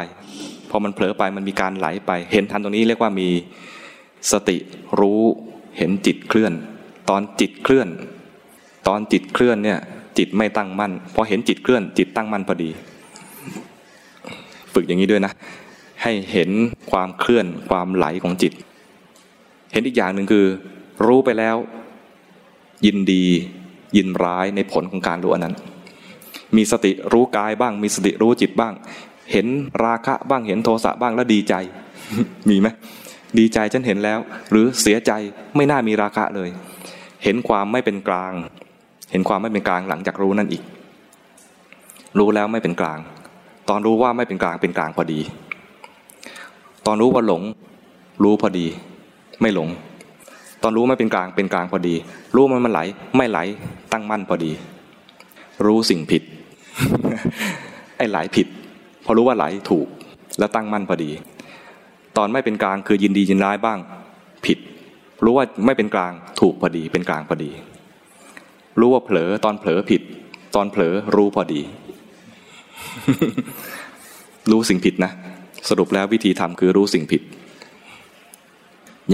พอมันเผลอไปมันมีการไหลไป เห็นทันตรงนี้เรียกว่ามีสติรู้เห็นจิตเคลื่อน ตอนจิตเคลื่อน ตอนจิตเคลื่อนเนี่ยจิตไม่ตั้งมั่นพอเห็นจิตเคลื่อน จิตตั้งมั่นพอดี ฝึกอย่างนี้ด้วยนะ ให้เห็นความเคลื่อนความไหลของจิต เห็นอีกอย่างหนึ่งคือ รู้ไปแล้ว ยินดียินร้ายในผลของการรู้อันนั้น มีสติรู้กายบ้าง มีสติรู้จิตบ้าง เห็นราคะบ้างเห็นโทสะบ้างแล้วดีใจ มีไหมดีใจฉันเห็นแล้ว หรือเสียใจไม่น่ามีราคะเลย เห็นความไม่เป็นกลาง เห็นความไม่เป็นกลางหลังจากรู้นั่นอีก รู้แล้วไม่เป็นกลาง ตอนรู้ว่าไม่เป็นกลางเป็นกลางพอดี ตอนรู้ว่าหลง รู้พอดี ไม่หลง ตอนรู้ไม่เป็นกลางเป็นกลางพอดี รู้มันมันไหล ไม่ไหล ตั้งมั่นพอดี รู้สิ่งผิด ไอ้ไหลผิด พอรู้ว่าไหลถูก แล้วตั้งมั่นพอดี ตอนไม่เป็นกลางคือยินดียินร้ายบ้าง ผิด รู้ว่าไม่เป็นกลางถูกพอดี เป็นกลางพอดี รู้ว่าเผลอตอนเผลอผิด ตอนเผลอรู้พอดี รู้สิ่งผิดนะ สรุปแล้ววิธีทำคือรู้สิ่งผิด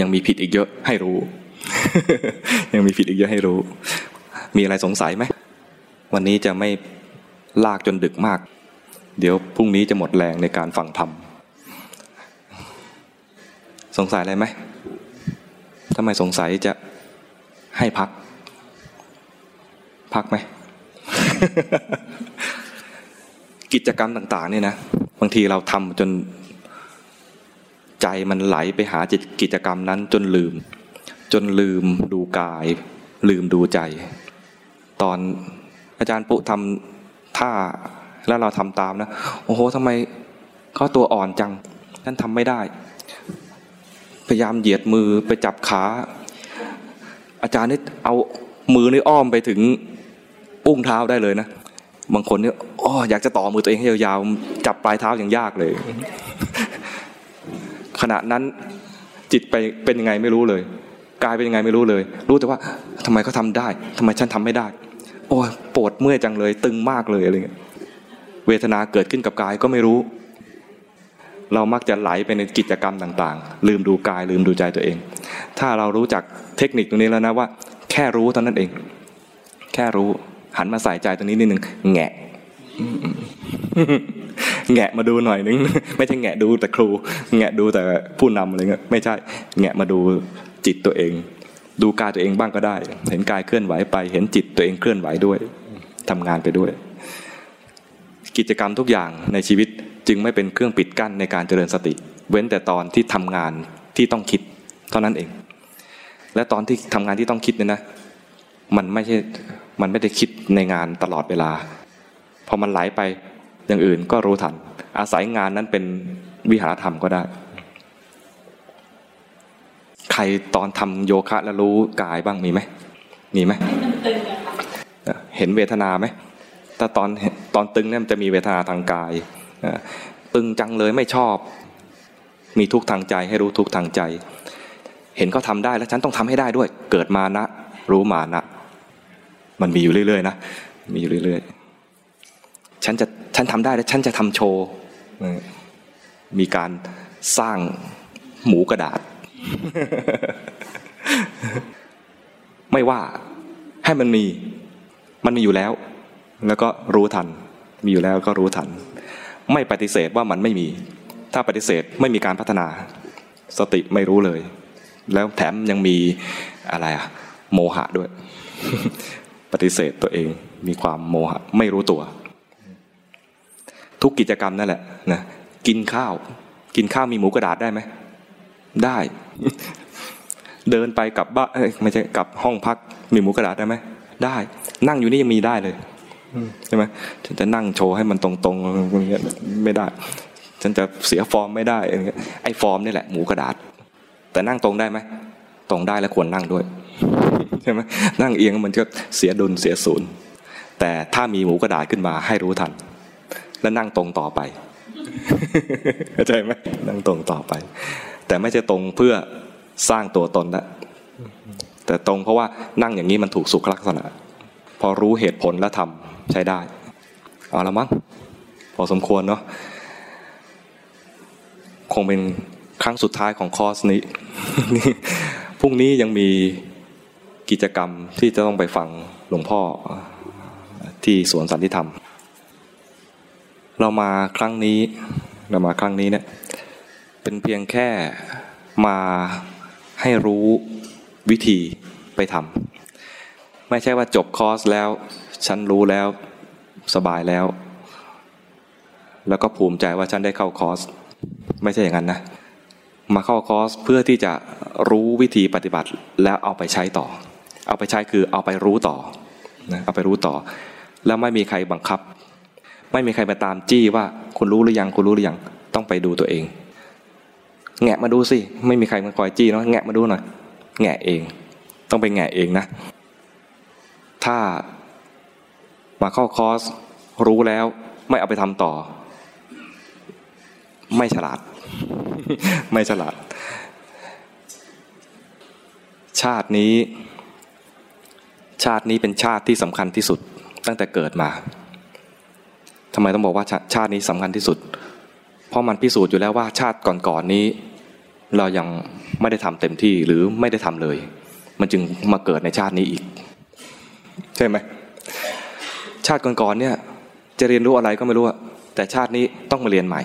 ยังมีผิดอีกเยอะให้รู้ ยังมีผิดอีกเยอะให้รู้ มีอะไรสงสัยไหมวันนี้จะไม่ลากจนดึกมาก เดี๋ยวพรุ่งนี้จะหมดแรงในการฟังธรรมสงสัยอะไรไหมทำไมสงสัยจะให้พัก พักไหม กิจกรรมต่าง ๆ เนี่ยนะ บางทีเราทำจน ใจมันไหลไปหากิจกรรมนั้นจนลืม จนลืมดูกาย ลืมดูใจ ตอนอาจารย์ปุทำท่าแล้วเราทำตามนะ โอ้โหทำไมเขาตัวอ่อนจังนั่นทำไม่ได้ พยายามเหยียดมือไปจับขา อาจารย์นี่เอามือนี่อ้อมไปถึงอุ้งเท้าได้เลยนะบางคนเนี่ยอ๋ออยากจะต่อมือตัวเองให้ยาวๆจับปลายเท้าอย่างยากเลย ขณะนั้นจิตไปเป็นยังไงไม่รู้เลยกายเป็นยังไงไม่รู้เลย รู้แต่ว่าทำไมเขาทาได้ทำไมฉันทำไม่ได้ โอ้ปวดเมื่อยจังเลย ตึงมากเลยอะไรเงี้ยเวทนาเกิดขึ้นกับกายก็ไม่รู้ เรามักจะไหลไปในกิจกรรมต่างๆ ลืมดูกายลืมดูใจตัวเอง ถ้าเรารู้จักเทคนิคตรงนี้แล้วนะว่า แค่รู้เท่านั้นเอง แค่รู้หันมาใส่ใจตรงนี้นิดหนึ่งแงะ แงะมาดูหน่อยนึง ไม่ใช่แงะดูแต่ครู แงะดูแต่ผู้นำอะไรเงี้ยไม่ใช่แงะมาดูจิตตัวเอง ดูกายตัวเองบ้างก็ได้ เห็นกายเคลื่อนไหวไป เห็นจิตตัวเองเคลื่อนไหวด้วยทำงานไปด้วย กิจกรรมทุกอย่างในชีวิตจึงไม่เป็นเครื่องปิดกั้นในการเจริญสติ เว้นแต่ตอนที่ทำงานที่ต้องคิด เท่านั้นเอง และตอนที่ทำงานที่ต้องคิดเนี่ยนะ มันไม่ใช่มันไม่ได้คิดในงานตลอดเวลาพอมันไหลไป อย่างอื่นก็รู้ทัน อาศัยงานนั้นเป็นวิหารธรรมก็ได้ ใครตอนทำโยคะแล้วรู้กายบ้างมีไหมมีไหมเห็นเวทนาไหมแต่ตอนตอนตึงเนี่ยมันจะมีเวทนาทางกายตึงจังเลยไม่ชอบ มีทุกทางใจให้รู้ทุกทางใจ เห็นเขาทาได้แล้วฉันต้องทำให้ได้ด้วย เกิดมานะ รู้มานะ มันมีอยู่เรื่อยๆนะมีอยู่เรื่อยๆ ฉันจะ ฉันทำได้แล้วฉันจะทำโชว์มีการสร้างหมูกระดาษ ไม่ว่าให้มันมีมันมีอยู่แล้ว แล้วก็รู้ทัน มีอยู่แล้วก็รู้ทัน ไม่ปฏิเสธว่ามันไม่มี ถ้าปฏิเสธไม่มีการพัฒนา สติไม่รู้เลย แล้วแถมยังมีอะไรอะโมหะด้วย ปฏิเสธตัวเองมีความโมหะ ไม่รู้ตัว ทุกกิจกรรมนั่นแหละนะกินข้าว กินข้าวมีหมูกระดาษได้ไหมได้ เดินไปกลับบ้านไม่ใช่กลับห้องพัก มีหมูกระดาษได้ไหมได้ นั่งอยู่นี่ยังมีได้เลยใช่ไหมฉันจะนั่งโชว์ให้มันตรงๆไม่ได้ ฉันจะเสียฟอร์มไม่ได้ไอ้ฟอร์มนี่แหละหมูกระดาษ แต่นั่งตรงได้ไหมตรงได้แล้วควรนั่งด้วยใช่ไหมนั่งเอียงมันก็เสียดุลเสียศูนย์แต่ถ้ามีหมูกระดาษขึ้นมาให้รู้ทัน แล้วนั่งตรงต่อไปเข้าใจไหมนั่งตรงต่อไป แต่ไม่ใช่ตรงเพื่อสร้างตัวตนนะแต่ตรงเพราะว่านั่งอย่างนี้มันถูกสุขลักษณะ พอรู้เหตุผลแล้วทำใช้ได้ เอาละมั้งพอสมควรเนาะคงเป็นครั้งสุดท้ายของคอร์สนี้พรุ่งนี้ยังมีกิจกรรมที่จะต้องไปฟังหลวงพ่อที่สวนสันติธรรม เรามาครั้งนี้ เรามาครั้งนี้เนี่ยเป็นเพียงแค่มาให้รู้วิธีไปทำไม่ใช่ว่าจบคอร์สแล้ว ฉันรู้แล้วสบายแล้ว แล้วก็ภูมิใจว่าฉันได้เข้าคอร์ส ไม่ใช่อย่างนั้นนะ มาเข้าคอร์สเพื่อที่จะรู้วิธีปฏิบัติแล้วเอาไปใช้ต่อ เอาไปใช้คือเอาไปรู้ต่อนะเอาไปรู้ต่อ แล้วไม่มีใครบังคับ ไม่มีใครมาตามจี้ว่าคุณรู้หรือยังคุณรู้หรือยังต้องไปดูตัวเอง แงะมาดูสิไม่มีใครมาคอยจี้เนาะแงะมาดูหน่อยแงะเอง ต้องไปแงะเองนะ ถ้ามาเข้าคอร์สรู้แล้วไม่เอาไปทำต่อ ไม่ฉลาด ไม่ฉลาด ชาตินี้ ชาตินี้เป็นชาติที่สำคัญที่สุดตั้งแต่เกิดมา ทำไมต้องบอกว่าชาตินี้สำคัญที่สุด เพราะมันพิสูจน์อยู่แล้วว่าชาติก่อนๆนนี้ เรายังไม่ได้ทำเต็มที่หรือไม่ได้ทำเลย มันจึงมาเกิดในชาตินี้อีก ใช่ไหมชาติก่อนๆเนี่ยจะเรียนรู้อะไรก็ไม่รู้แต่ชาตินี้ต้องมาเรียนใหม่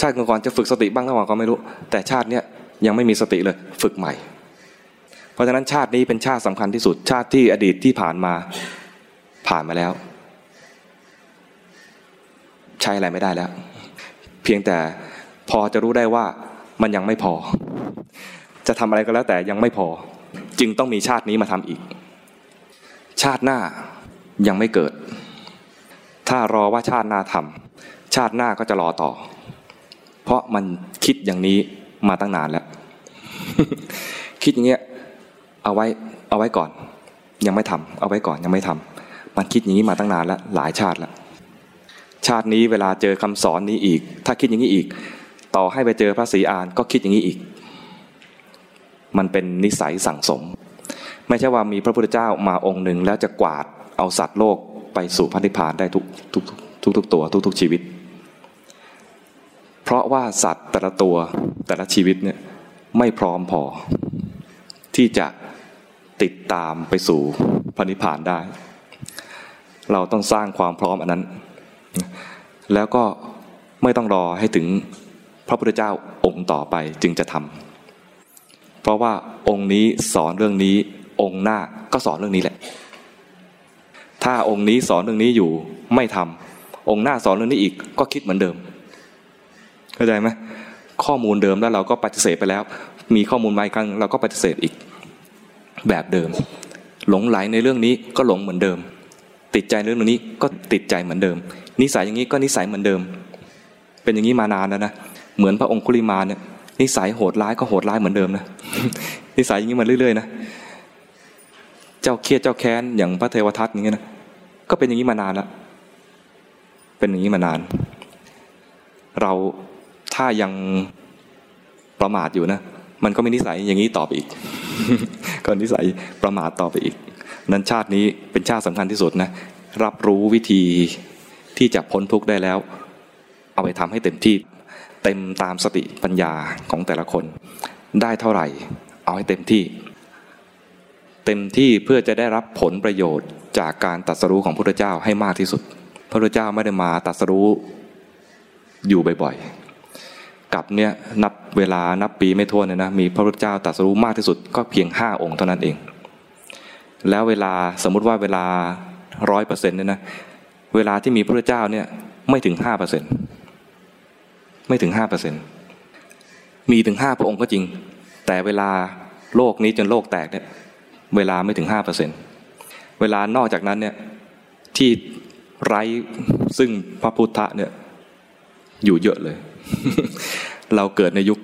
ชาติก่อนๆจะฝึกสติบ้างก็ว่าก็ไม่รู้ แต่ชาติเนี้ยยังไม่มีสติเลยฝึกใหม่ เพราะฉะนั้นชาตินี้เป็นชาติสำคัญที่สุด ชาติที่อดีตที่ผ่านมาผ่านมาแล้ว ใช้อะไรไม่ได้แล้ว เพียงแต่พอจะรู้ได้ว่ามันยังไม่พอ จะทำอะไรก็แล้วแต่ยังไม่พอ จึงต้องมีชาตินี้มาทำอีก ชาติหน้ายังไม่เกิด ถ้ารอว่าชาติหน้าทำชาติหน้าก็จะรอต่อ เพราะมันคิดอย่างนี้มาตั้งนานแล้ว คิดอย่างเงี้ยเอาไว้เอาไว้ก่อน ยังไม่ทำเอาไว้ก่อนยังไม่ทำมันคิดอย่างนี้มาตั้งนานแล้วหลายชาติแล้ว ชาตินี้เวลาเจอคำสอนนี้อีก ถ้าคิดอย่างนี้อีก ต่อให้ไปเจอพระศรีอานก็คิดอย่างนี้อีก มันเป็นนิสัยสั่งสม ไม่ใช่ว่ามีพระพุทธเจ้ามาองค์หนึ่งแล้วจะกวาดเอาสัตว์โลกไปสู่พระนิพพานได้ทุกทุกทุกทุกตัวทุกทุกชีวิต เพราะว่าสัตว์แต่ละตัวแต่ละชีวิตเนี่ยไม่พร้อมพอ ที่จะติดตามไปสู่พระนิพพานได้ เราต้องสร้างความพร้อมอันนั้น แล้วก็ไม่ต้องรอให้ถึงพระพุทธเจ้าองค์ต่อไปจึงจะทำเพราะว่าองค์นี้สอนเรื่องนี้ องค์หน้าก็สอนเรื่องนี้แหละ ถ้าองค์นี้สอนเรื่องนี้อยู่ไม่ทำองค์หน้าสอนเรื่องนี้อีกก็คิดเหมือนเดิมเข้าใจไหมข้อมูลเดิมแล้วเราก็ปฏิเสธไปแล้ว มีข้อมูลมาอีกครั้งเราก็ปฏิเสธอีกแบบเดิม หลงไหลในเรื่องนี้ก็หลงเหมือนเดิม ติดใจเรื่องนี้ก็ติดใจเหมือนเดิม นิสัยอย่างนี้ก็นิสัยเหมือนเดิม เป็นอย่างนี้มานานแล้วนะเหมือนพระองคุลิมาเนี่ยนิสัยโหดร้ายก็โหดร้ายเหมือนเดิมนะนิสัยอย่างนี้มาเรื่อยๆนะเจ้าเครียดเจ้าแค้นอย่างพระเทวทัตอย่างเงี้ยนะก็เป็นอย่างนี้มานานแล้วเป็นอย่างนี้มานาน เราถ้ายังประมาทอยู่นะมันก็มีนิสัยอย่างนี้ต่อไปอีกก็นิสัยประมาทต่อไปอีก นั้นชาตินี้เป็นชาติสำคัญที่สุดนะรับรู้วิธี ที่จะพ้นทุกข์ได้แล้ว เอาไปทำให้เต็มที่เต็มตามสติปัญญาของแต่ละคน ได้เท่าไหร่ เอาให้เต็มที่ เต็มที่เพื่อจะได้รับผลประโยชน์จากการตัดสรู้ของพระพุทธเจ้าให้มากที่สุด พระพุทธเจ้าไม่ได้มาตัดสรู้อยู่บ่อยๆกับเนี่ยนับเวลานับปีไม่ทั่วเนี่ยนะมีพระพุทธเจ้าตัดสรู้มากที่สุดก็เพียงห้าองค์เท่านั้นเอง แล้วเวลาสมมุติว่าเวลาร้อยเปอร์เซ็นต์เนี่ยนะ เวลาที่มีพระเจ้าเนี่ยไม่ถึงห้าเปอร์เซ็นต์ไม่ถึงห้าเปอร์เซ็นต์มีถึงห้าพระองค์ก็จริง แต่เวลาโลกนี้จนโลกแตกเนี่ยเวลาไม่ถึงห้าเปอร์เซ็นต์เวลานอกจากนั้นเนี่ยที่ไร้ซึ่งพระพุทธะเนี่ยอยู่เยอะเลย เราเกิดในยุค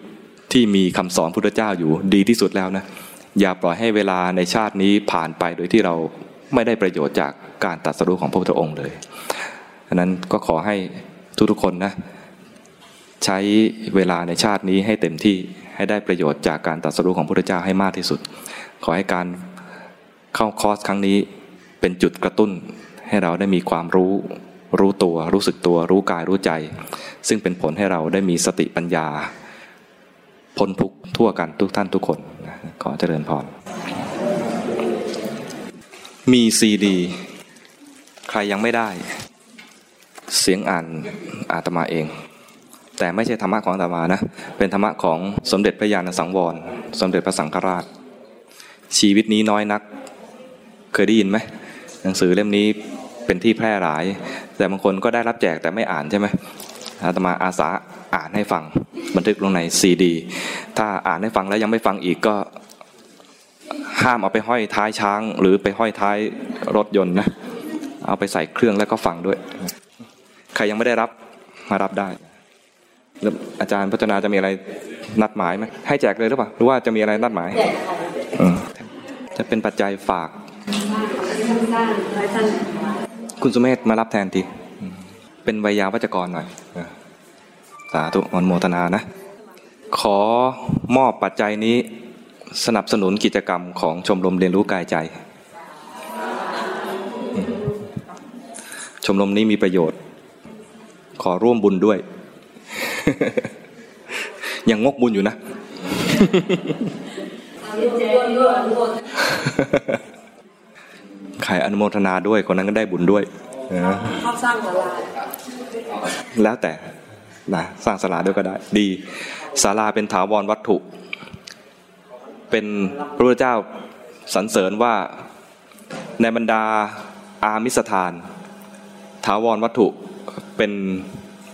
ที่มีคำสอนพุทธเจ้าอยู่ดีที่สุดแล้วนะอย่าปล่อยให้เวลาในชาตินี้ผ่านไปโดยที่เรา ไม่ได้ประโยชน์จากการตัดสรุปของพระพุทธองค์เลยอันนั้นก็ขอให้ทุกๆคนนะใช้เวลาในชาตินี้ให้เต็มที่ให้ได้ประโยชน์จากการตัดสรุปของพระพุทธเจ้าให้มากที่สุด ขอให้การเข้าคอร์สครั้งนี้เป็นจุดกระตุ้นให้เราได้มีความรู้รู้ตัว รู้สึกตัว รู้กายรู้ใจ ซึ่งเป็นผลให้เราได้มีสติปัญญาพ้นทุกทั่วกันทุกท่านทุกคน ขอเจริญพร มีซีดี ใครยังไม่ได้ เสียงอ่านอาตมาเอง แต่ไม่ใช่ธรรมะของอาตมานะ เป็นธรรมะของสมเด็จพระญาณสังวร สมเด็จพระสังฆราช ชีวิตนี้น้อยนัก เคยได้ยินไหมหนังสือเล่มนี้เป็นที่แพร่หลาย แต่บางคนก็ได้รับแจกแต่ไม่อ่านใช่ไหมอาตมาอาสาอ่านให้ฟังบันทึกลงในซีดี ถ้าอ่านให้ฟังแล้วยังไม่ฟังอีกก็ ห้ามเอาไปห้อยท้ายช้าง หรือไปห้อยท้ายรถยนต์นะ เอาไปใส่เครื่องแล้วก็ฟังด้วย ใครยังไม่ได้รับมารับได้อาจารย์พัฒนาจะมีอะไรนัดหมายไหมให้แจกเลยหรือเปล่าหรือว่าจะมีอะไรนัดหมายจะเป็นปัจจัยฝาก คุณสุเมธมารับแทนทีเป็นวิยาวัจกรหน่อยสาธุอนโมทนานะ ขอมอบปัจจัยนี้ สนับสนุนกิจกรรมของชมรมเรียนรู้กายใจ ชมรมนี้มีประโยชน์ ขอร่วมบุญด้วย ยังงกบุญอยู่นะ ใครอนุโมทนาด้วยคนนั้นก็ได้บุญด้วยชอบสร้างศาลาแล้วแต่นะสร้างศาลาด้วยก็ได้ ดีศาลาเป็นถาวรวัตถุ เป็นพระพุทธเจ้าสรรเสริญว่าในบรรดาอามิสถาน ถาวรวัตถุเป็น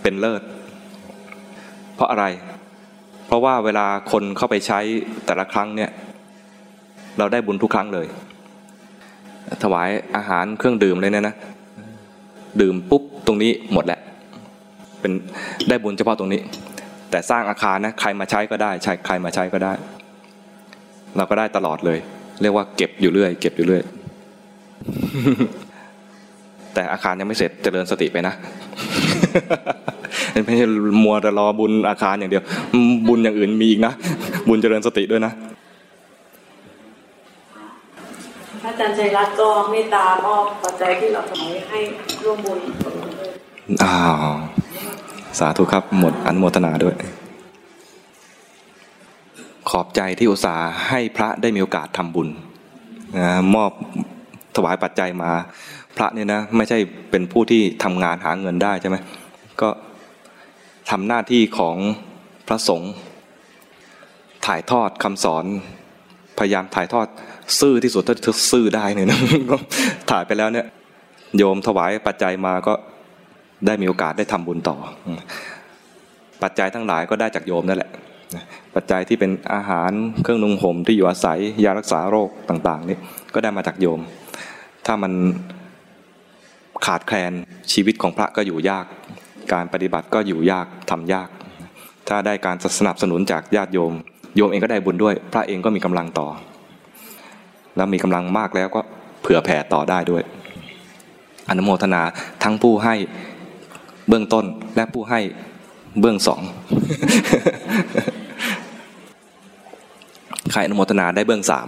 เป็นเลิศ เพราะอะไร เพราะว่าเวลาคนเข้าไปใช้แต่ละครั้งเนี่ยเราได้บุญทุกครั้งเลย ถวายอาหารเครื่องดื่มเลยเนี่ยนะ ดื่มปุ๊บตรงนี้หมดแหละ เป็นได้บุญเฉพาะตรงนี้ แต่สร้างอาคารนะใครมาใช้ก็ได้ ใช้ใครมาใช้ก็ได้ เราก็ได้ตลอดเลย เรียกว่าเก็บอยู่เรื่อย เก็บอยู่เรื่อย แต่อาคารยังไม่เสร็จเจริญสติไปนะไม่ใช่มัวแต่รอบุญอาคารอย่างเดียว บุญอย่างอื่นมีอีกนะ บุญเจริญสติด้วยนะพระอาจารย์ใจรัตน์ก็เมตตามอบปัจจัยที่เราถวายให้ร่วมบุญอ้าว สาธุครับหมดอนุโมทนาด้วย ขอบใจที่อุตส่าห์ให้พระได้มีโอกาสทำบุญนะมอบถวายปัจจัยมา พระเนี่ยนะไม่ใช่เป็นผู้ที่ทำงานหาเงินได้ใช่ไหมก็ทำหน้าที่ของพระสงฆ์ถ่ายทอดคำสอน พยายามถ่ายทอดซื่อที่สุดที่ซื่อได้เนี่ยนะก็ถ่ายไปแล้วเนี่ยโยมถวายปัจจัยมาก็ได้มีโอกาสได้ทำบุญต่อ ปัจจัยทั้งหลายก็ได้จากโยมนั่นแหละ ปัจจัยที่เป็นอาหารเครื่องนุ่งห่มที่อยู่อาศัยยารักษาโรคต่างๆนี่ก็ได้มาจากโยม ถ้ามันขาดแคลนชีวิตของพระก็อยู่ยาก การปฏิบัติก็อยู่ยากทำยาก ถ้าได้การสนับสนุนจากญาติโยม โยมเองก็ได้บุญด้วย พระเองก็มีกำลังต่อ แล้วมีกำลังมากแล้วก็เผื่อแผ่ต่อได้ด้วย อนุโมทนาทั้งผู้ให้เบื้องต้นและผู้ให้เบื้องสอง ใครอนุโมทนาได้เบื้องสาม